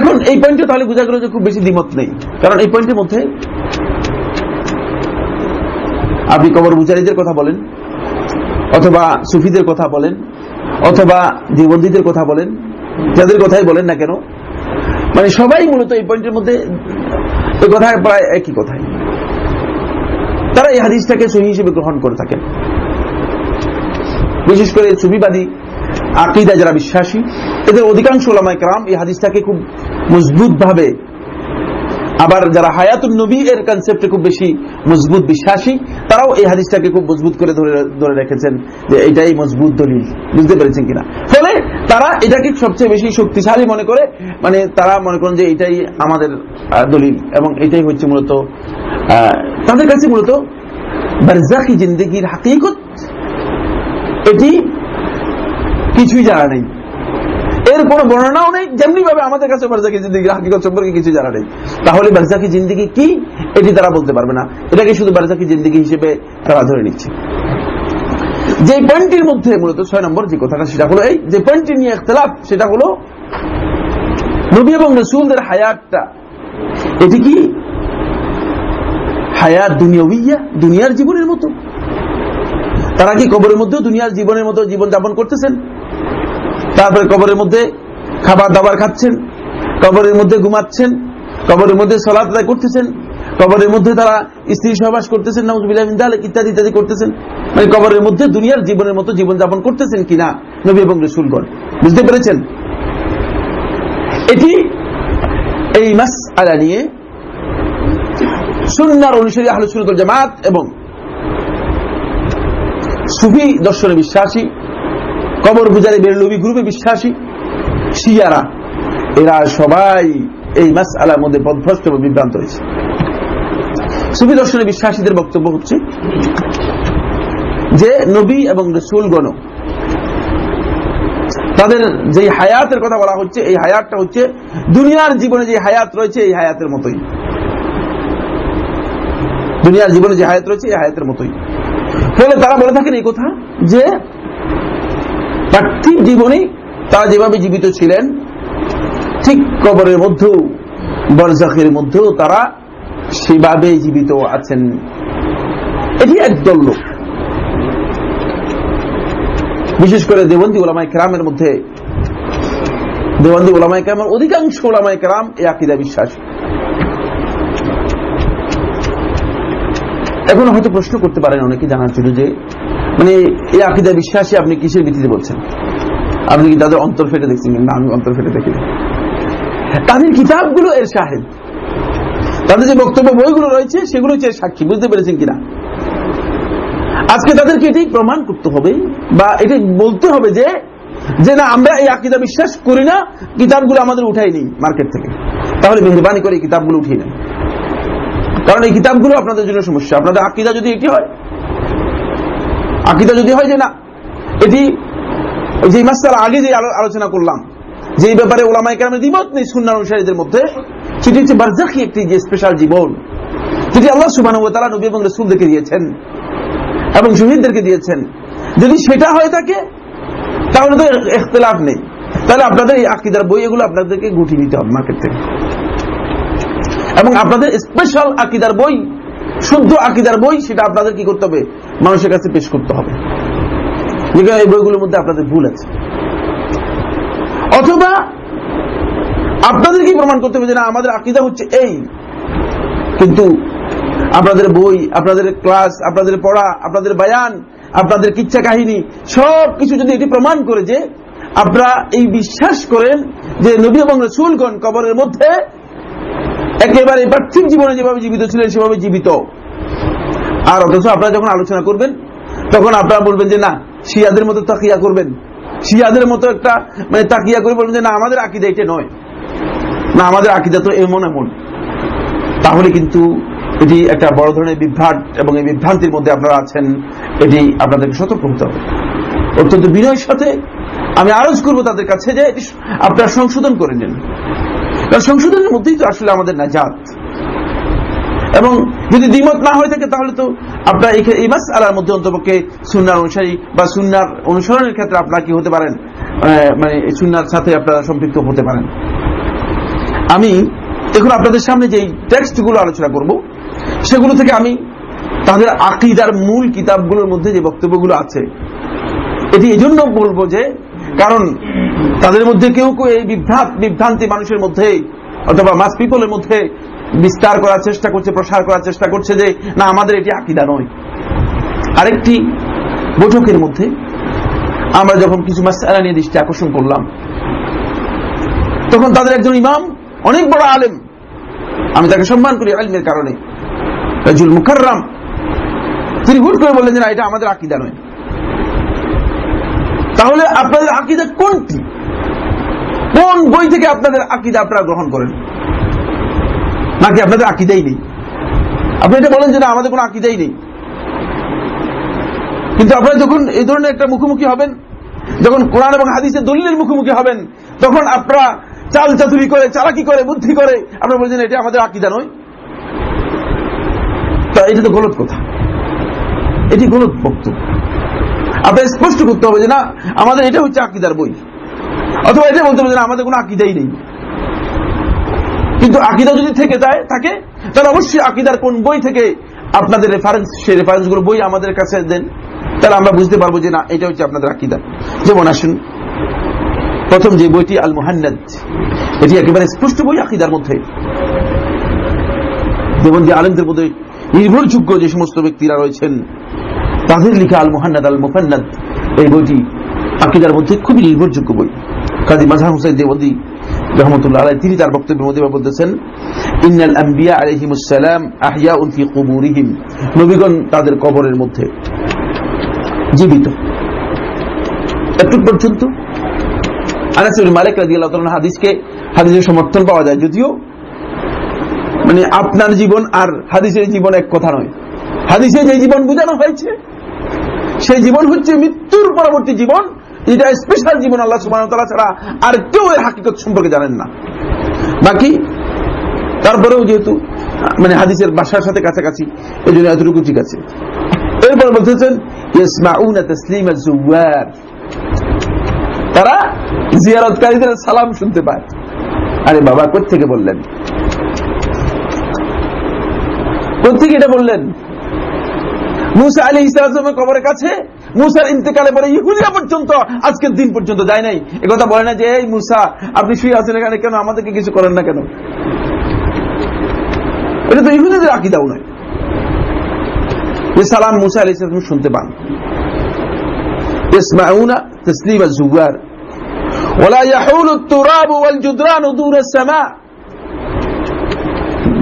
এখন এই পয়েন্টে তাহলে বোঝা গেল যে খুব বেশি দ্বিমত নেই। কারণ এই পয়েন্টের মধ্যে আপনি কবর বুচারীদের কথা বলেন, অথবা সুফিদের কথা বলেন, অথবা জীবন্দীদের কথা বলেন, যাদের কথাই বলেন না কেন মানে সবাই মূলত এই পয়েন্টের মধ্যে এই কথায় প্রায় একই কথাই। তারা এই হাদিসটাকে সহি হিসেবে গ্রহণ করে থাকেন। বিশেষ করে সুবিবাদী আকিদা যারা বিশ্বাসী, এদের অধিকাংশ ওলামায় কালাম এই হাদিসটাকে খুব মজবুত ভাবে আবার যারা হায়াতুল নবী এর কনসেপ্টে খুব বেশি মজবুত বিশ্বাসী, তারাও এই হাদিসটাকে খুব মজবুত করে ধরে ধরে রেখেছেন যে এটাই মজবুত দলিল। বুঝতে পেরেছেন কিনা? ফলে তারা এটাকে সবচেয়ে বেশি শক্তিশালী মনে করে মানে তারা মনে করেন যে এটাই আমাদের দলিল এবং এটাই হচ্ছে মূলত তাদের কাছে মূলত বারজাকি জিন্দগির হাকিকত। এটি কিছুই জানা নেই। এর কোন বর্ণনাও নেই যেমনি ভাবে আমাদের কাছে বারজাকি জিন্দিগির হাকিকত সম্পর্কে কিছু জানা নেই। তাহলে বারজাকি জিন্দিগি কি? এটি তারা বলতে পারবে না। এটাকে শুধু বারজাকি জিন্দিগি হিসেবে তারা ধরে নিচ্ছে। যে পয়েন্টটির মধ্যে মূলত ছয় নম্বর যে কথাটা, সেটা হলো এই যে পয়েন্টটি নিয়ে ইখতলাফ, সেটা হলো নবী এবং রসুলদের হায়াতটা। এটি কি? হায়াত দুনিয়া দুনিয়ার জীবনের মতো। তারা কি কবরের মধ্যেও দুনিয়ার জীবনের মতো জীবন যাপন করতেছেন? তারপরে কবরের মধ্যে খাবার দাবার খাচ্ছেন, কবরের মধ্যে ঘুমাচ্ছেন, কবরের মধ্যে সলাৎ করতেছেন, কবরের মধ্যে তারা স্ত্রী সহবাস করতেছেন, নাউজবিল্লাহ ইত্যাদি ইত্যাদি করতেছেন। মানে কবরের মধ্যে দুনিয়ার জীবনের মতো জীবন যাপন করতেছেন কিনা নবী এবং রসুলগণ, বুঝতে পেরেছেন? এটি এই মাস আলা নিয়ে সুন্নার অনুসারী আহলুসুল জামাত এবং সুফি দর্শনে বিশ্বাসী কবর বুজারে বেরলবি গ্রুপে বিশ্বাসী, শিয়ারা। এরা সবাই এই মাস আলার মধ্যে পদভ্রষ্ট বিভ্রান্ত হয়েছে। সুফি দর্শনে বিশ্বাসীদের বক্তব্য হচ্ছে যে, নবী এবং রসুলগণ, তাদের যে হায়াতের কথা বলা হচ্ছে, এই হায়াতটা হচ্ছে দুনিয়ার জীবনে যে হায়াত রয়েছে, এই হায়াতের মতোই। দুনিয়ার জীবনে যে হায়াত রয়েছে, এই হায়াতের মতোই। ফলে তারা বলে থাকেন এই কথা যে পার্থিব জীবনে তারা যেভাবে জীবিত ছিলেন, ঠিক কবরের মধ্যেও বরজাকের মধ্যেও তারা সেভাবে জীবিত আছেন। এটি একদল লোক। বিশেষ করে দেবন্দী ওলামাই কেরামের মধ্যে দেবন্দী ওলামাই কেরামের অধিকাংশ ওলামাই কেরাম এ আকিদা বিশ্বাস। এখন হয়তো প্রশ্ন করতে পারেন অনেকে জানার জন্য যে মানে এই আকিদা বিশ্বাসী আপনি কিসের ভিত্তিতে বলছেন? আপনি কি তাদের অন্তর ফেটে দেখছেন? না, আমি অন্তর ফেটে দেখি তাদের কিতাবগুলো এর সাহেব তাদের যে বক্তব্য বইগুলো রয়েছে, সেগুলো হচ্ছে সাক্ষী। বুঝতে পেরেছেন কিনা? আজকে তাদেরকে এটাই প্রমাণ করতে হবে বা এটি বলতে হবে যে যে না, আমরা এই আকিদা বিশ্বাস করি না, কিতাবগুলো আমাদের উঠাই নেই মার্কেট থেকে। তাহলে মেহরবানি করে এই কিতাবগুলো উঠিয়ে নেই কারণ এই কিতাবগুলো আপনাদের জন্য সমস্যা। আপনাদের আকিদা যদি এটি হয় আকিদা যদি হয় যে না, এটি যে মাস্টার আগে যে আলোচনা করলাম যে ব্যাপারে ওলামাই কেরামের দ্বিমত নেই সুন্নার অনুসারীদের মধ্যে, সেটি হচ্ছে বারজাকি একটি যে স্পেশাল জীবন, যেটি আল্লাহ সুবাহ তালা নবী এবং রসুলদেরকে দিয়েছেন এবং শহীদদেরকে দিয়েছেন। যদি সেটা হয়ে থাকে, তাহলে তো এখতলাফ নেই। তাহলে আপনাদের এই আকিদার বই এগুলো আপনাদেরকে গুটি নিতে হবে মার্কেট থেকে। এবং আপনাদের স্পেশাল আকিদার বই, শুদ্ধ আকিদার বই, সেটা আপনাদের কি করতে হবে? মানুষের কাছে পেশ করতে হবে। এই বইগুলোর মধ্যে আপনাদের ভুল আছে। অথবা আপনাদের কি প্রমাণ করতে হবে যে না, আমাদের আকিদা হচ্ছে এই। কিন্তু আপনাদের বই, আপনাদের ক্লাস, আপনাদের পড়া, আপনাদের বায়ান, আপনাদের কিচ্ছা কাহিনী, সব কিছু যদি এটি প্রমাণ করে যে আপনারা এই বিশ্বাস করেন যে নবী এবং রসুলগণ কবরের মধ্যে একেবারে পার্থিব জীবনে যেভাবে জীবিত ছিলেন, সেভাবে জীবিত। আর অথচ আপনারা যখন আলোচনা করবেন, তখন আপনারা বলবেন যে না, শিয়াদের মতো তাকিয়া করবেন। শিয়াদের মতো একটা মানে তাকিয়া করে বলবেন যে না, আমাদের আকিদা এটা নয়। না, আমাদের আকিদা তো এমন এমন। তাহলে কিন্তু এটি একটা বড় ধরনের বিভ্রাট এবং এই বিভ্রান্তির মধ্যে আপনারা আছেন, এটি আপনাদেরকে সতর্ক হতে হবে। অত্যন্ত বিনয়ের সাথে আমি আরজ করব তাদের কাছে যে এটি আপনারা সংশোধন করে নেন। সংশোধনের মধ্যেই তো আসলে আমাদের নাজাত। এবং যদি দ্বিমত না হয়ে থাকে, তাহলে তো আপনার এই মাস আলার মধ্যে অন্তপক্ষে সুনার অনুসারী বা সুনার অনুসরণের ক্ষেত্রে আপনারা কি হতে পারেন? মানে সুনার সাথে আপনারা সম্পৃক্ত হতে পারেন। আমি এখন আপনাদের সামনে যে টেক্সটগুলো আলোচনা করব, সেগুলো থেকে আমি তাদের আকিদার মূল কিতাবগুলোর মধ্যে যে বক্তব্যগুলো আছে, এটি এজন্য বলব যে, কারণ তাদের মধ্যে কেউ কেউ এই বিভ্রাট বিভ্রান্তি মানুষের মধ্যে, অথবা মাস পিপলের মধ্যে বিস্তার করার চেষ্টা করছে, প্রসার করার চেষ্টা করছে যে, না, আমাদের এটি আকিদা নয়। আরেকটি বৈঠকের মধ্যে আমরা যখন কিছু মাসালা নিয়ে দৃষ্টি আকর্ষণ করলাম, তখন তাদের একজন ইমাম, অনেক বড় আলেম, আমি তাকে সম্মান করি আলমের কারণে, রাজুল মুখাররাম তিনি হুট করে বললেন যে, না, এটা আমাদের আকিদা নয়। তাহলে আপনাদের আকিদা কোনটি? কোন বই থেকে আপনাদের আকিদা আপনারা গ্রহণ করেন? নাকি আপনাদের আকিদাই নেই? আপনি এটা বলেন যে না, আমাদের কোনো আকিদাই নেই। কিন্তু আপনারা যখন এই ধরনের একটা মুখোমুখি হবেন, যখন কোরআন এবং হাদিসের দলিলের মুখোমুখি হবেন, তখন আপনারা চাল চাতুরি করে, চালাকি করে, বুদ্ধি করে, আপনারা বলছেন এটা আমাদের আকিদা নয়। তা এটা তো গলত কথা। এটি গলত বক্তব্য। আপনার স্পষ্ট করতে হবে যে না, আমাদের এটা হচ্ছে আকিদার বই। অথবা এটা বলতে হবে যে আমাদের কোনো আকিদাই নেই। কিন্তু আকিদা যদি থেকে যায়, থাকে? তাহলে অবশ্যই আকিদার কোন বই থেকে আপনাদের রেফারেন্স সেই রেফারেন্সগুলো বই আমাদের কাছে দেন। তাহলে আমরা বুঝতে পারব যে না, এটা হচ্ছে আপনাদের আকিদা। যেমন আসুন, প্রথম যে বইটি আল মুহান্নাদ এটি একেবারে স্পষ্ট বই আকিদার মধ্যে। যেমন যে আলেমদের মধ্যে নির্ভরযোগ্য যে সমস্ত ব্যক্তিরা রয়েছেন, তাদের লিখা আল মুহান্নাদ আল মুফান্নাদ এই বইটি আকিদার মধ্যে খুবই নির্ভরযোগ্য বই। কাজী মাঝার হোসেন দেবন্দী রহমতুল্লাহ আলাই তিনি তার বক্তব্যের মধ্যে বলতেছেন, ইন্নাল আম্বিয়া কুবুরিহিম। নবীগণ তাদের কবরের মধ্যে জীবিত। পর্যন্ত। মালিক তাআলা হাদিসকে, হাদিসের সমর্থন পাওয়া যায়, যদিও মানে আপনার জীবন আর হাদিসের জীবন এক কথা নয়। হাদিসে যে জীবন বোঝানো হয়েছে, সেই জীবন হচ্ছে মৃত্যুর পরবর্তী জীবন। এটা স্পেশাল জীবন আল্লাহ সুবাহ ছাড়া আর কেউ এর হাকিকত সম্পর্কে জানেন না। বাকি, তারপরেও যেহেতু মানে হাদিসের বাসার সাথে কাছাকাছি এই জন্য এতটুকু ঠিক আছে। এরপর বলতেছেন তারা জিয়ারতকারীদের সালাম শুনতে পায়। আরে বাবা কোথেকে বললেন? কোথেকে এটা বললেন? মুসা আলী ইসলামের কবরের কাছে মুসার ইন্তেকালে পরে ইহুদিয়া পর্যন্ত আজকের দিন পর্যন্ত যায় নাই একথা বলে না যে এই মুসা আপনি শুয়ে আছেন এখানে কেন আমাদেরকে কিছু করেন না কেন এটা তো ইহুদিদের আকিদাও নয় যে সালাম মুসা আলী ইসলাম শুনতে পান يسمعون تسليم الزوار ولا يحول التراب والجدران دون السماء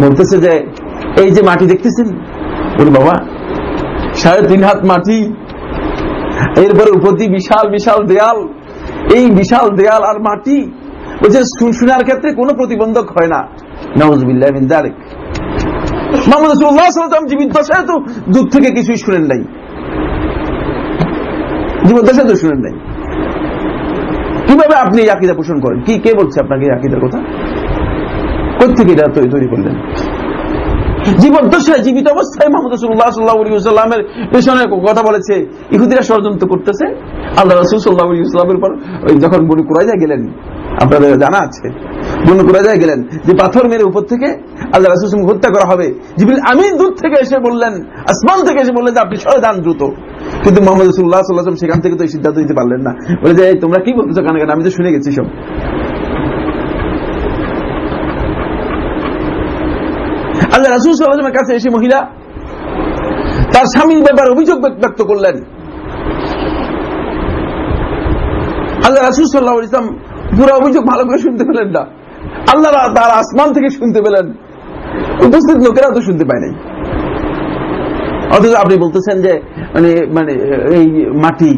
বলতেছে যে এই যে মাটি দেখতেছেন বলি বাবা সাড়ে তিন হাত মাটি এরপরে দিয়ে বিশাল বিশাল দেয়াল। এই বিশাল দেয়াল আর মাটি বলছে শোনার ক্ষেত্রে কোনো প্রতিবন্ধক হয় না। নওয়াজবিল্লাহ মোহাম্মদ সাল্লাম জীবিত দশায় তো দূর থেকে কিছুই শুনেন নাই। জীবন তো শুনেন নাই। কীভাবে আপনি এই আকিদা পোষণ করেন? কি কে বলছে আপনাকে এই কথা? কোথেকে এটা তৈরি করলেন? জীবদ্দশায় জীবিত অবস্থায় মোহাম্মদ রসুল্লাহ সাল্লাহ সাল্লামের পেছনে কথা বলেছে, ইহুদিরা ষড়যন্ত্র করতেছে। আল্লাহ রসুল সাল্লাহ ইসলামের পর যখন বনু কুরাইজা গেলেন, আপনাদের জানা আছে, বনু কুরাইজা গেলেন, যে পাথর মেরে উপর থেকে আল্লাহ রসুল হত্যা করা হবে। জিবিল আমিন দূর থেকে এসে বললেন, আসমান থেকে এসে বললেন যে আপনি সরে দান দ্রুত। কিন্তু মোহাম্মদ রসুল্লাহ সাল্লাহ সেখান থেকে তো এই সিদ্ধান্ত দিতে পারলেন না। বলে যে তোমরা কি বলতেছো কানে কানে? আমি তো শুনে গেছি সব। আল্লাহ রাসুল সাল্লামের কাছে এসে মহিলা তার স্বামীর ব্যাপারে অভিযোগ ব্যক্ত করলেন। আল্লাহ রাসুল সাল্লাহ ইসলাম পুরো অভিযোগ ভালো করে শুনতে পেলেন না। আল্লাহ তার আসমান থেকে শুনতে পেলেন। উপস্থিত লোকেরা তো শুনতে পায় নাই। অথচ আপনি বলতেছেন যে মানে মানে এই মাটি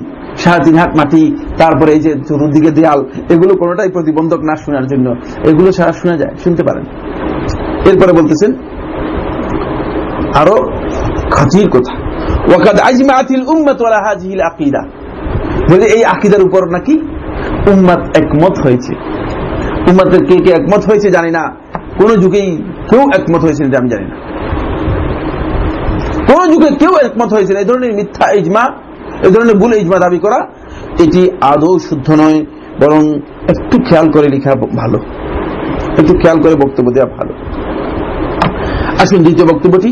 সাড়ে তিন হাত মাটি, তারপরে এই যে চতুর্দিকে দেয়াল, এগুলো কোনোটাই প্রতিবন্ধক না শোনার জন্য। এগুলো সারা শোনা যায়, শুনতে পারেন। এরপরে বলতেছেন আরও খাতির কথা। ওয়াকাদ আজমাআতিল উম্মাত ওয়ালা হাযিহিল আকীদা। বলে এই আকীদার উপর নাকি উম্মাত একমত হয়েছে। উম্মাতের কে কে একমত হয়েছে জানি না। কোন যুগেই কেউ একমত হয়েছে আমি জানি না। কোন যুগে কেউ একমত হয়েছে এই ধরনের মিথ্যা ইজমা, এই ধরনের ভুল ইজমা দাবি করা, এটি আদৌ শুদ্ধ নয়, বরং একটু খেয়াল করে লেখা ভালো। একটু খেয়াল করে বক্তব্য দেওয়া ভালো। আসুন দ্বিতীয় বক্তব্যটি।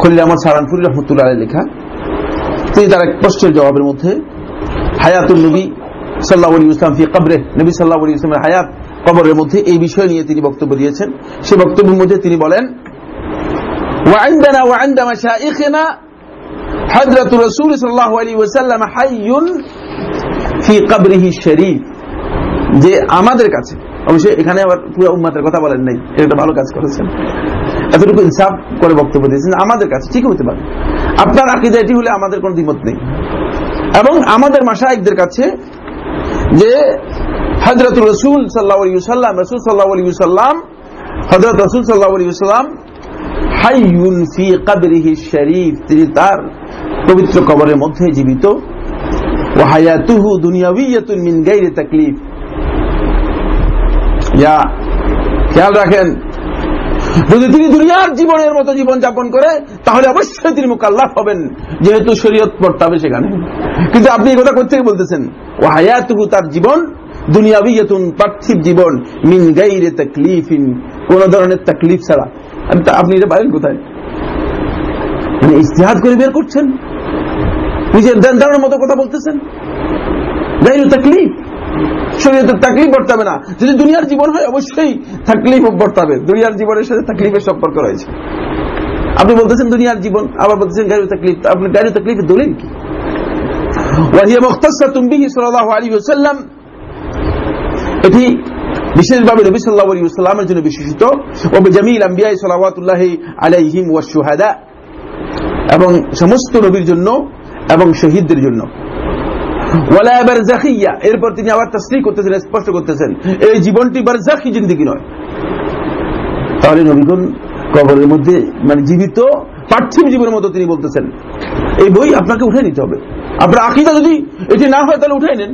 খলিল আহমদ সারানপুরি রহমতুল্লাহ লেখা তিনি তার এক প্রশ্নের জবাবের মধ্যে হায়াতুল নবী সাল্লাহ আলী ইসলাম ফি কবরে নবী সাল্লাহ আলী ইসলামের হায়াত কবরের মধ্যে এই বিষয় নিয়ে তিনি বক্তব্য দিয়েছেন সে বক্তব্যের মধ্যে তিনি বলেন وعندنا وعند مشائخنا حضرة رسول صلى الله عليه وسلم حي في قبره الشريف যে আমাদের কাছে অবশ্যই এখানে আবার পুরো উম্মাতের কথা বলেন নাই এটা ভালো কাজ করেছেন এতটুকু ইনসাফ করে বক্তব্য দিয়েছেন, আমাদের কাছে ঠিক হতে পারে। আপনার আকিদা এটি হলে আমাদের কোনো দ্বিমত নেই। এবং আমাদের মাসায়কদের কাছে যে হজরত রসুল সাল্লাহ সাল্লাম রসুল সাল্লাহ সাল্লাম হজরত রসুল সাল্লাহ সাল্লাম হাইয়ুন ফি কাবরিহি শরীফ, তিনি তার পবিত্র কবরের মধ্যে জীবিত। ও হায়াতুহু দুনিয়াউইয়াতুন মিন গাইরি তাকলিফ। ইয়া, খেয়াল রাখেন যদি তিনি দুনিয়ার জীবনের মতো জীবন যাপন করে, তাহলে অবশ্যই তিনি মোকাল্লাফ হবেন, যেহেতু শরীয়ত পড়তে হবে সেখানে। কিন্তু আপনি এই কথা বলতেছেন? ও হায়াতুহু তার জীবন জীবন, মিন ইস্তেহাদ করে বের করছেন? নিজের মতো কথা বলতেছেন? তাকলিফ। শরীয়তের তাকলিফ বর্তাবে না। যদি দুনিয়ার জীবন হয়, অবশ্যই তাকলিফ বর্তাবে। দুনিয়ার জীবনের সাথে তাকলিফের সম্পর্ক রয়েছে। আপনি বলতেছেন দুনিয়ার জীবন, আবার বলতেছেন গাইরু তাকলিফ। আপনি গাইরু তাকলিফের দলিল কি? বিহি সাল্লাল্লাহু আলাইহি ওয়াসাল্লাম। এটি বিশেষভাবে নবী সাল্লামের জন্য বিশেষিত। ও জামিল আম্বিয়াই আলাইহিম সুহাদা এবং সমস্ত নবীর জন্য এবং শহীদদের জন্য। এরপর তিনি আবার তাসরিহ করতেছেন, স্পষ্ট করতেছেন। এই জীবনটি বারজাখি জিন্দিগি নয়। তাহলে নবীগণ কবরের মধ্যে মানে জীবিত পার্থিব জীবনের মতো তিনি বলতেছেন। এই বই আপনাকে উঠে নিতে হবে। আপনার আকিদা যদি এটি না হয় তাহলে উঠাই নেন।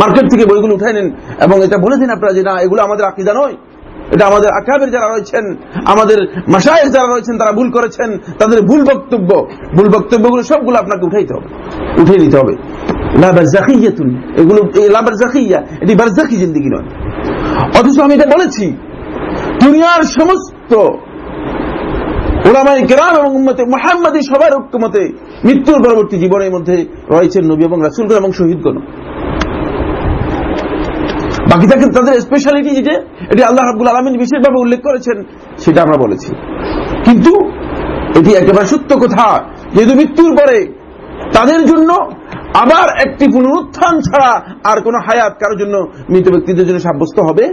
মার্কেট থেকে বইগুলো উঠাই নেন এবং এটা বলে দিন আপনারা যে না, এগুলো আমাদের আকিদা নয়। এটা আমাদের আকাবের যারা রয়েছেন, আমাদের মাসায়ের যারা রয়েছেন, তারা ভুল করেছেন, তাদের ভুল বক্তব্য, ভুল বক্তব্যগুলো সবগুলো আপনাকে উঠাইতে হবে, উঠিয়ে নিতে হবে। এগুলো এটি বারজাকি জিন্দিগি নয়। অথচ আমি এটা বলেছি, দুনিয়ার সমস্ত ওলামাই গ্রাম এবং উম্মতে মোহাম্মদী সবার ঐক্যমতে মৃত্যুর পরবর্তী জীবনের মধ্যে রয়েছেন নবী এবং রাসুলগণ এবং শহীদগণ। বাকি থাকে তাদের স্পেশালিটি যেটা এটি আল্লাহ রাবুল আলমিন বিশেষভাবে উল্লেখ করেছেন, সেটা আমরা বলেছি। কিন্তু এটি একেবারে সত্য কথা, যেহেতু মৃত্যুর পরে তাদের জন্য আবার একটি পুনরুত্থান ছাড়া আর কোন হায়াত কারোর জন্য মৃত ব্যক্তিদের জন্য সাব্যস্ত হবে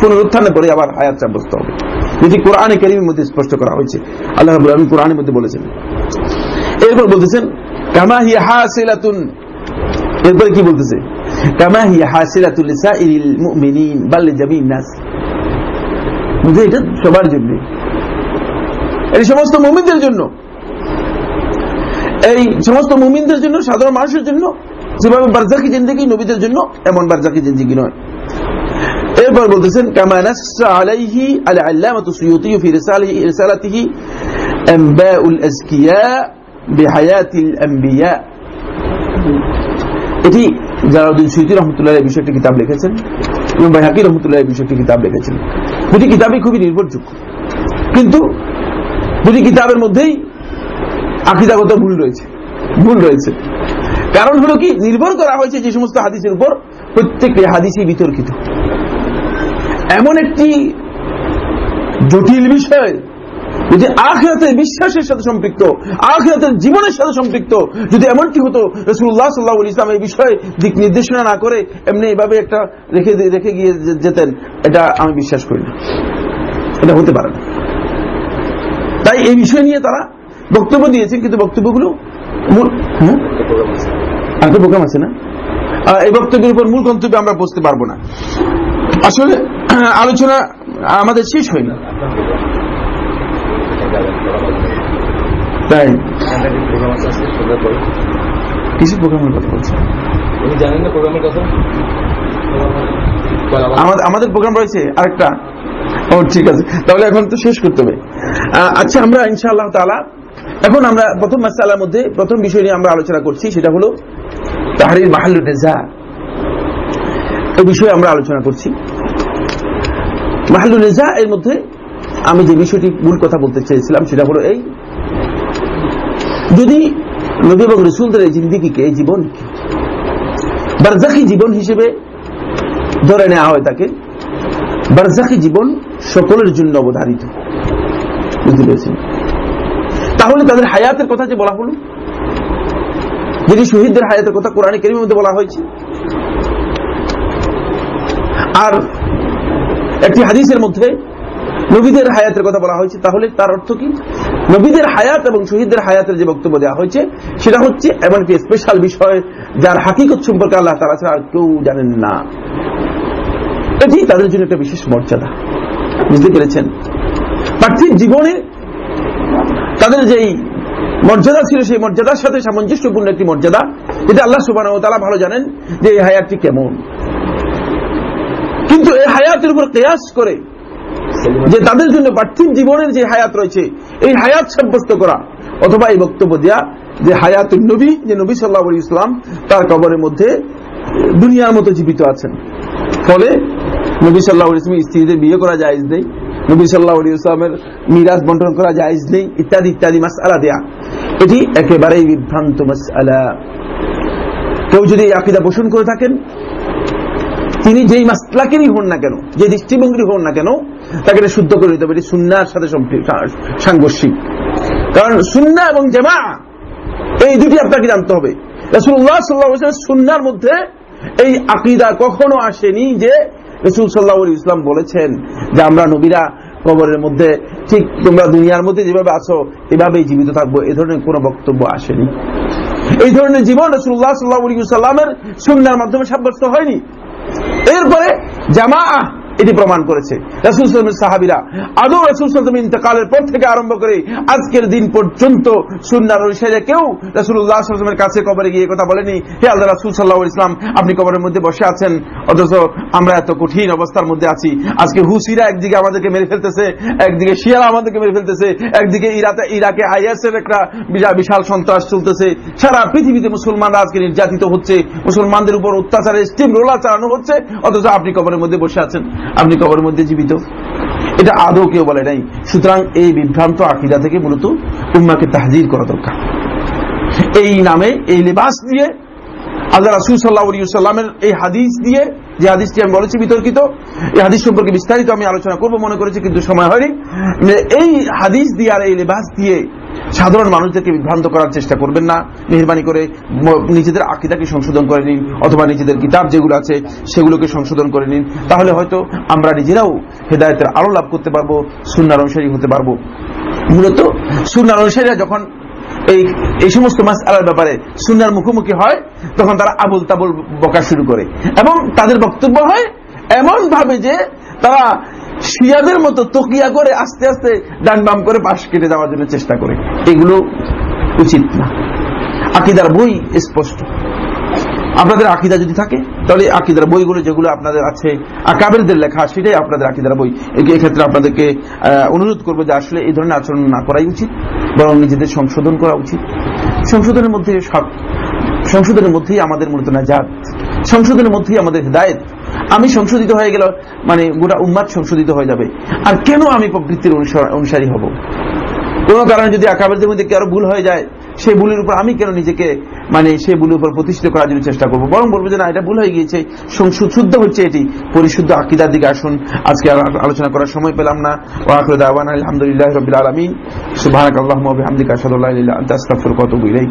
পুনরুত্থানের পরে আবার হায়াত সাব্যস্ত হবে। যেটি কোরআনে কেরিমের মধ্যে স্পষ্ট করা হয়েছে। আল্লাহ রাবুল আলমিন কোরআনের মধ্যে বলেছেন। এরপর বলতেছেন, কামা হিয়া হাসিলাতুন? এরপরে কি বলতেছে? কামা হিয়া হাসিলাতুল লিসাইরিল মুমিনিন বাল লিজামিন নাস বুঝলি এটা সবার জন্য এই সমস্ত মুমিনদের জন্য এই সমস্ত মুমিনদের জন্য সাধারণ মানুষের জন্য যেভাবে বারজাকি জিন্দিগি নবীদের জন্য এমন বারজাকি জিন্দিগি নয় এরপর বলতেছেন কামা নাসসা আলাইহি আল আল্লামাতু সুয়ুতি ফি রিসালিহি রিসালাতিহি আনবাউল আজকিয়া বিহায়াতিল আম্বিয়া এটি জালাউদ্দিন সুয়ুতি রহমতুল্লাহ এই বিষয়টি কিতাব লিখেছেন। এবং বাইহাকি রহমতুল্লাহ এই বিষয়টি কিতাব লিখেছেন। দুটি কিতাবই খুবই নির্ভরযোগ্য। কিন্তু দুটি কিতাবের মধ্যেই আকিদাগত ভুল রয়েছে। ভুল রয়েছে। কারণ হলো কি? নির্ভর করা হয়েছে যে সমস্ত হাদিসের উপর প্রত্যেকটি হাদিসই বিতর্কিত। এমন একটি জটিল বিষয় যদি আখেরাতের বিশ্বাসের সাথে সম্পৃক্ত, আখেরাতের জীবনের সাথে সম্পৃক্ত, যদি এমনটি হতো রসুল্লাহ সাল্লাহ ইসলাম এই বিষয়ে দিক নির্দেশনা না করে এমনি এভাবে একটা রেখে রেখে গিয়ে যেতেন, এটা আমি বিশ্বাস করি না। এটা হতে পারে না। তাই এই বিষয় নিয়ে তারা বক্তব্য দিয়েছেন কিন্তু বক্তব্যগুলো হ্যাঁ? একটা প্রোগ্রাম আছে না? এই বক্তব্যের উপর মূল গন্তব্যে আমরা বসতে পারব না। আসলে, আলোচনা আমাদের শেষ হয়নি। তাই? কিছু প্রোগ্রামের কথা বলছি? জানেন না প্রোগ্রামের কথা? আমাদের প্রোগ্রাম রয়েছে আরেকটা। ও ঠিক আছে। তাহলে এখন তো শেষ করতে হবে। আচ্ছা আমরা ইনশাআল্লাহ তালা এখন আমরা প্রথম মাসালার মধ্যে প্রথম বিষয় নিয়ে আমরা আলোচনা করছি সেটা হলো তাহারির মাহাল্লু নেজা এই বিষয়ে আমরা আলোচনা করছি। মাহাল্লু নেজা এর মধ্যে আমি যে বিষয়টি মূল কথা বলতে চেয়েছিলাম সেটা হলো এই। যদি নবী এবং রসুলদের এই জিন্দিগিকে এই জীবনকে বারজাকি জীবন হিসেবে ধরে নেওয়া হয় তাকে বারজাকি জীবন সকলের জন্য অবধারিত। বুঝতে পেরেছেন? তাহলে তাদের হায়াতের কথা যে বলা হলো যদি শহীদদের হায়াতের কথা কোরআন কেরিমের মধ্যে বলা হয়েছে, আর একটি হাদিসের মধ্যে নবীদের হায়াতের কথা বলা হয়েছে, তাহলে তার অর্থ কি? নবীদের হায়াত এবং শহীদদের হায়াতের যে বক্তব্য দেওয়া হয়েছে, সেটা হচ্ছে এমন একটি স্পেশাল বিষয় যার হাকিকত সম্পর্কে আল্লাহ তারা ছাড়া আর কেউ জানেন না। এটি তাদের জন্য একটা বিশেষ মর্যাদা। বুঝতে পেরেছেন? পার্থিব জীবনে তাদের যেই মর্যাদা ছিল, সেই মর্যাদার সাথে সামঞ্জস্যপূর্ণ একটি মর্যাদা এটা আল্লাহ সুবাহ তারা ভালো জানেন যে এই হায়াতটি কেমন। কিন্তু এই হায়াতের উপর কেয়াস করে যে তাদের জন্য পার্থিব জীবনের যে হায়াত রয়েছে, এই হায়াত সাব্যস্ত করা, অথবা এই বক্তব্য দেওয়া যে হায়াত নবী, যে নবী সাল্লাহ ইসলাম তার কবরের মধ্যে দুনিয়ার মতো জীবিত আছেন। ফলে নবী সাল্লাহ ইসলাম স্ত্রীদের বিয়ে করা যায় নেই, নবী সাল্লাহ ইসলামের মিরাজ বন্টন করা যায় নেই, ইত্যাদি ইত্যাদি মাস আলা দেয়া। এটি একেবারেই বিভ্রান্ত মাস আলা কেউ যদি আকিদা পোষণ করে থাকেন তিনি যেই মাসলাকেরই হন না কেন, যে দৃষ্টিভঙ্গি হন না কেন, তাকে এটা শুদ্ধ করে দিতে হবে। এটি সুন্নার সাথে সাংঘর্ষিক। কারণ সুন্না এবং জেমা এই দুটি আপনাকে জানতে হবে। রসুল্লাহ সাল্লাহ সুন্নার মধ্যে এই আকিদা কখনো আসেনি যে রসুল সাল্লাহ ইসলাম বলেছেন যে আমরা নবীরা কবরের মধ্যে, ঠিক তোমরা দুনিয়ার মধ্যে যেভাবে আছো, এভাবেই জীবিত থাকব। এ ধরনের কোন বক্তব্য আসেনি। এই ধরনের জীবন রসুল্লাহ সাল্লাহ সাল্লামের সুন্নার মাধ্যমে সাব্যস্ত হয়নি। এরপরে জামা এটি প্রমাণ করেছে। সাহাবিরা আদৌ ইন্তকালের পর থেকে আরম্ভ করে আজকের দিন পর্যন্ত কেউ কাছে কবরে গিয়ে কথা বলেনি? হে আল্লাহ সাল্লাহ ইসলাম আপনি কবরের মধ্যে বসে আছেন, অথচ আমরা এত কঠিন অবস্থার মধ্যে আছি। আজকে হুসিরা একদিকে আমাদেরকে মেরে ফেলতেছে, একদিকে আমাদেরকে মেরে ফেলতেছে, একদিকে ইরাতে, ইরাকে একটা বিশাল সন্ত্রাস চলতেছে। সারা পৃথিবীতে মুসলমানরা আজকে নির্যাতিত হচ্ছে। মুসলমানদের উপর অত্যাচারের স্টিম রোলার চালানো হচ্ছে, অথচ আপনি কবরের মধ্যে বসে আছেন। আপনি কবরের মধ্যে জীবিত। এটা আদৌ কেউ বলে নাই। সুতরাং এই বিভ্রান্ত আকিদা থেকে মূলত উম্মাকে তাহজির করা দরকার। এই নামে এই লিবাস দিয়ে আল্লাহ রাসুল সাল্লাহামের এই হাদিস দিয়ে, যে হাদিসটি আমি বলেছি বিতর্কিত, এই হাদিস সম্পর্কে বিস্তারিত আমি আলোচনা করব, মনে করেছি কিন্তু সময় হয়নি এই হাদিস দিয়ে আর এই লিবাস দিয়ে সাধারণ মানুষদেরকে বিভ্রান্ত করার চেষ্টা করবেন না, মেহরবানি করে নিজেদের আকিদাকে সংশোধন করে নিন, অথবা নিজেদের কিতাব যেগুলো আছে সেগুলোকে সংশোধন করে নিন, তাহলে হয়তো আমরা নিজেরাও হেদায়তের আলো লাভ করতে পারব সুনার অনুসারী হতে পারব। মূলত সুনার অনুসারীরা যখন এই এই সমস্ত মাস আলার ব্যাপারে সুনার মুখোমুখি হয়, তখন তারা আবুল তাবুল বকা শুরু করে। এবং তাদের বক্তব্য হয় এমন ভাবে যে তারা শিয়াদের মতো তকিয়া করে আস্তে আস্তে ডান বাম করে পাশ কেটে যাওয়ার জন্য চেষ্টা করে। এগুলো উচিত না। আকিদার বই স্পষ্ট। আপনাদের আকিদা যদি থাকে তাহলে আকিদার বইগুলো যেগুলো আপনাদের আছে, আকাবেরদের লেখা, সেটাই আপনাদের আকিদার বই। এক্ষেত্রে আপনাদেরকে অনুরোধ করব যে আসলে এই ধরনের আচরণ না করাই উচিত, বরং নিজেদের সংশোধন করা উচিত। সংশোধনের মধ্যে সব সংশোধনের মধ্যেই আমাদের মূলত নাজাত। সংশোধনের মধ্যেই আমাদের হৃদায়ত। আমি সংশোধিত হয়ে গেল মানে গোটা উম্মাদ সংশোধিত হয়ে যাবে। আর কেন আমি প্রবৃত্তির অনুসর- হব? কোনো কারণে যদি আকাবেরদের মধ্যে কারও ভুল হয়ে যায় সেই ভুলের উপর আমি কেন নিজেকে মানে সেই ভুলের উপর প্রতিষ্ঠিত করার জন্য চেষ্টা করব? বরং বলব যে না, এটা ভুল হয়ে গিয়েছে। শুদ্ধ হচ্ছে এটি। পরিশুদ্ধ আকিদার দিকে আসুন। আজকে আলোচনা করার সময় পেলাম না। ও আলহামদুলিল্লাহ রবিল আলমিন। সুবাহ আল্লাহ হামদিকা সাদুল্লাহ আন্তা, আস্তাগফিরুকা ওয়া আতুবু ইলাইক।